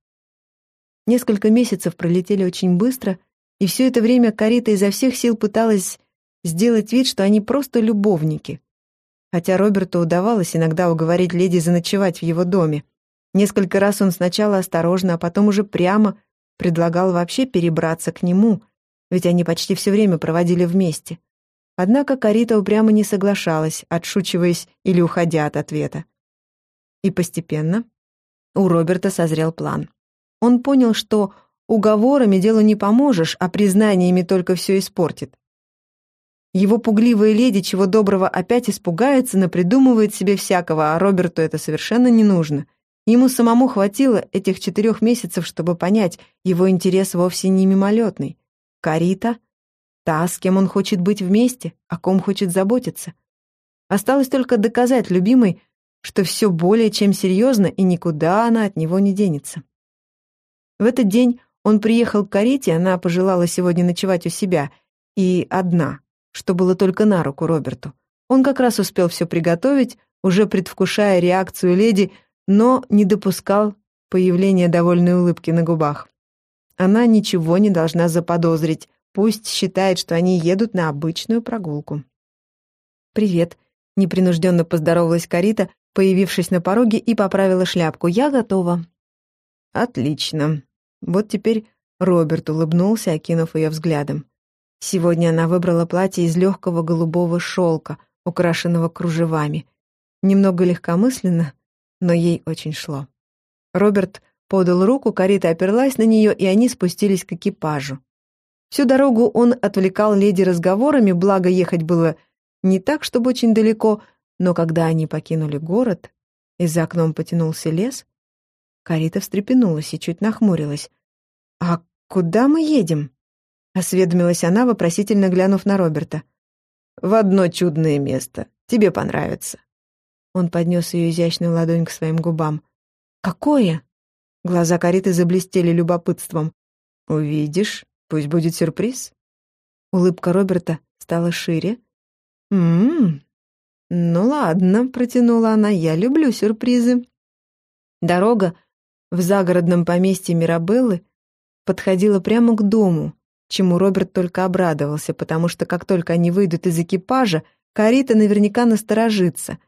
Несколько месяцев пролетели очень быстро, и все это время Карита изо всех сил пыталась сделать вид, что они просто любовники. Хотя Роберту удавалось иногда уговорить леди заночевать в его доме, Несколько раз он сначала осторожно, а потом уже прямо предлагал вообще перебраться к нему, ведь они почти все время проводили вместе. Однако Карита упрямо не соглашалась, отшучиваясь или уходя от ответа. И постепенно у Роберта созрел план. Он понял, что уговорами делу не поможешь, а признаниями только все испортит. Его пугливая леди чего доброго опять испугается, напридумывает себе всякого, а Роберту это совершенно не нужно — Ему самому хватило этих четырех месяцев, чтобы понять, его интерес вовсе не мимолетный. Карита — та, с кем он хочет быть вместе, о ком хочет заботиться. Осталось только доказать любимой, что все более чем серьезно и никуда она от него не денется. В этот день он приехал к Карите, она пожелала сегодня ночевать у себя, и одна, что было только на руку Роберту. Он как раз успел все приготовить, уже предвкушая реакцию леди — но не допускал появления довольной улыбки на губах. Она ничего не должна заподозрить, пусть считает, что они едут на обычную прогулку. «Привет», — непринужденно поздоровалась Карита, появившись на пороге и поправила шляпку. «Я готова». «Отлично». Вот теперь Роберт улыбнулся, окинув ее взглядом. Сегодня она выбрала платье из легкого голубого шелка, украшенного кружевами. Немного легкомысленно, но ей очень шло. Роберт подал руку, карета оперлась на нее, и они спустились к экипажу. Всю дорогу он отвлекал леди разговорами, благо ехать было не так, чтобы очень далеко, но когда они покинули город, и за окном потянулся лес, Карита встрепенулась и чуть нахмурилась. «А куда мы едем?» — осведомилась она, вопросительно глянув на Роберта. «В одно чудное место. Тебе понравится». Он поднес ее изящную ладонь к своим губам. «Какое?» Глаза Кариты заблестели любопытством. «Увидишь, пусть будет сюрприз». Улыбка Роберта стала шире. «М-м-м, ну ладно», — протянула она, — «я люблю сюрпризы». Дорога в загородном поместье Мирабеллы подходила прямо к дому, чему Роберт только обрадовался, потому что как только они выйдут из экипажа, Карита наверняка насторожится.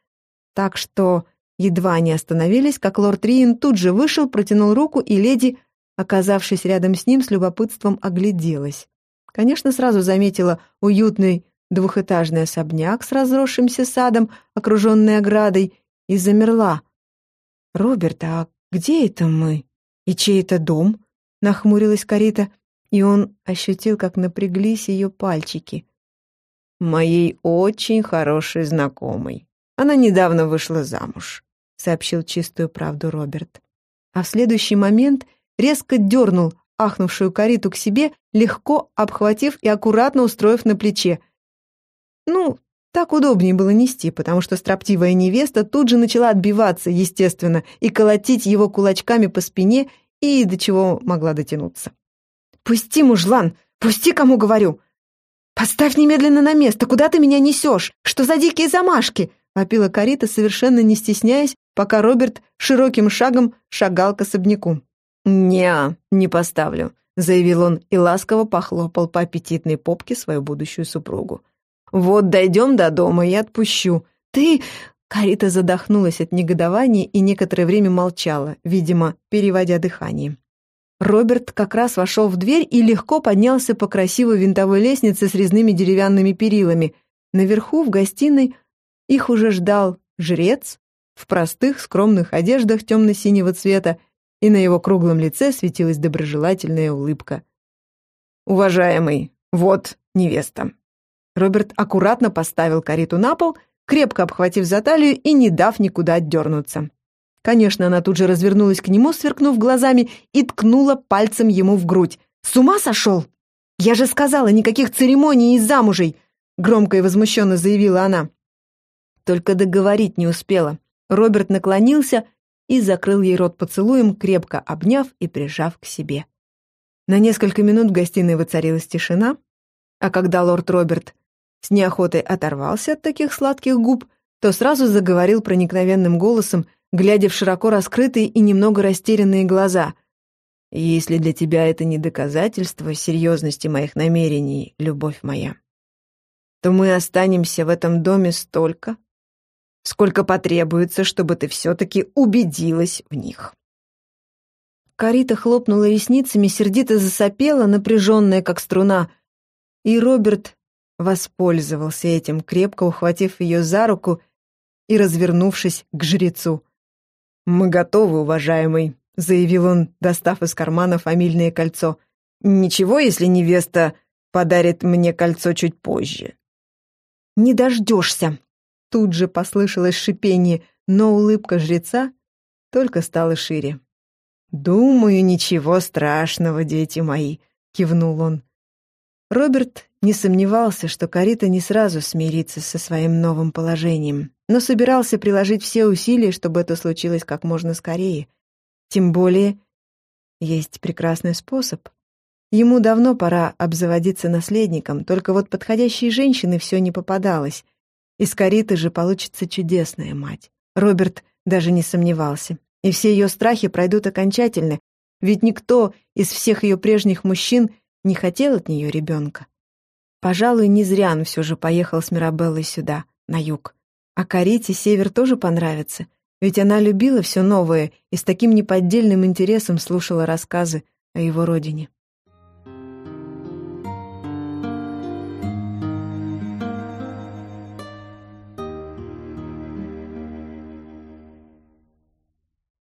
Так что едва они остановились, как лорд Риен тут же вышел, протянул руку, и леди, оказавшись рядом с ним, с любопытством огляделась. Конечно, сразу заметила уютный двухэтажный особняк с разросшимся садом, окруженный оградой, и замерла. «Роберт, а где это мы? И чей это дом?» — нахмурилась Карита, и он ощутил, как напряглись ее пальчики. «Моей очень хорошей знакомой. Она недавно вышла замуж», — сообщил чистую правду Роберт. А в следующий момент резко дернул ахнувшую Кариту к себе, легко обхватив и аккуратно устроив на плече. Ну, так удобнее было нести, потому что строптивая невеста тут же начала отбиваться, естественно, и колотить его кулачками по спине и до чего могла дотянуться. «Пусти, мужлан! Пусти, кому говорю! Поставь немедленно на место! Куда ты меня несешь? Что за дикие замашки?» — вопила Карита, совершенно не стесняясь, пока Роберт широким шагом шагал к особняку. «Не, не поставлю», — заявил он и ласково похлопал по аппетитной попке свою будущую супругу. «Вот дойдем до дома и отпущу. Ты...» Карита задохнулась от негодования и некоторое время молчала, видимо, переводя дыхание. Роберт как раз вошел в дверь и легко поднялся по красивой винтовой лестнице с резными деревянными перилами. Наверху, в гостиной, их уже ждал жрец в простых, скромных одеждах темно-синего цвета и на его круглом лице светилась доброжелательная улыбка. «Уважаемый, вот невеста». Роберт аккуратно поставил карету на пол, крепко обхватив за талию и не дав никуда отдернуться. Конечно, она тут же развернулась к нему, сверкнув глазами, и ткнула пальцем ему в грудь. «С ума сошел? Я же сказала, никаких церемоний и замужей!» Громко и возмущенно заявила она. Только договорить не успела. Роберт наклонился и закрыл ей рот поцелуем, крепко обняв и прижав к себе. На несколько минут в гостиной воцарилась тишина, а когда лорд Роберт с неохотой оторвался от таких сладких губ, то сразу заговорил проникновенным голосом, глядя в широко раскрытые и немного растерянные глаза. «Если для тебя это не доказательство серьезности моих намерений, любовь моя, то мы останемся в этом доме столько, сколько потребуется, чтобы ты все-таки убедилась в них». Карита хлопнула ресницами, сердито засопела, напряженная, как струна, и Роберт воспользовался этим, крепко ухватив ее за руку и развернувшись к жрецу. «Мы готовы, уважаемый», — заявил он, достав из кармана фамильное кольцо. «Ничего, если невеста подарит мне кольцо чуть позже». «Не дождешься», Тут же послышалось шипение, но улыбка жреца только стала шире. «Думаю, ничего страшного, дети мои», — кивнул он. Роберт не сомневался, что Карита не сразу смирится со своим новым положением, но собирался приложить все усилия, чтобы это случилось как можно скорее. Тем более, есть прекрасный способ. Ему давно пора обзаводиться наследником, только вот подходящей женщины все не попадалось. Из Кариты же получится чудесная мать. Роберт даже не сомневался. И все ее страхи пройдут окончательно, ведь никто из всех ее прежних мужчин не хотел от нее ребенка. Пожалуй, не зря он все же поехал с Мирабеллой сюда, на юг. А Карите север тоже понравится, ведь она любила все новое и с таким неподдельным интересом слушала рассказы о его родине.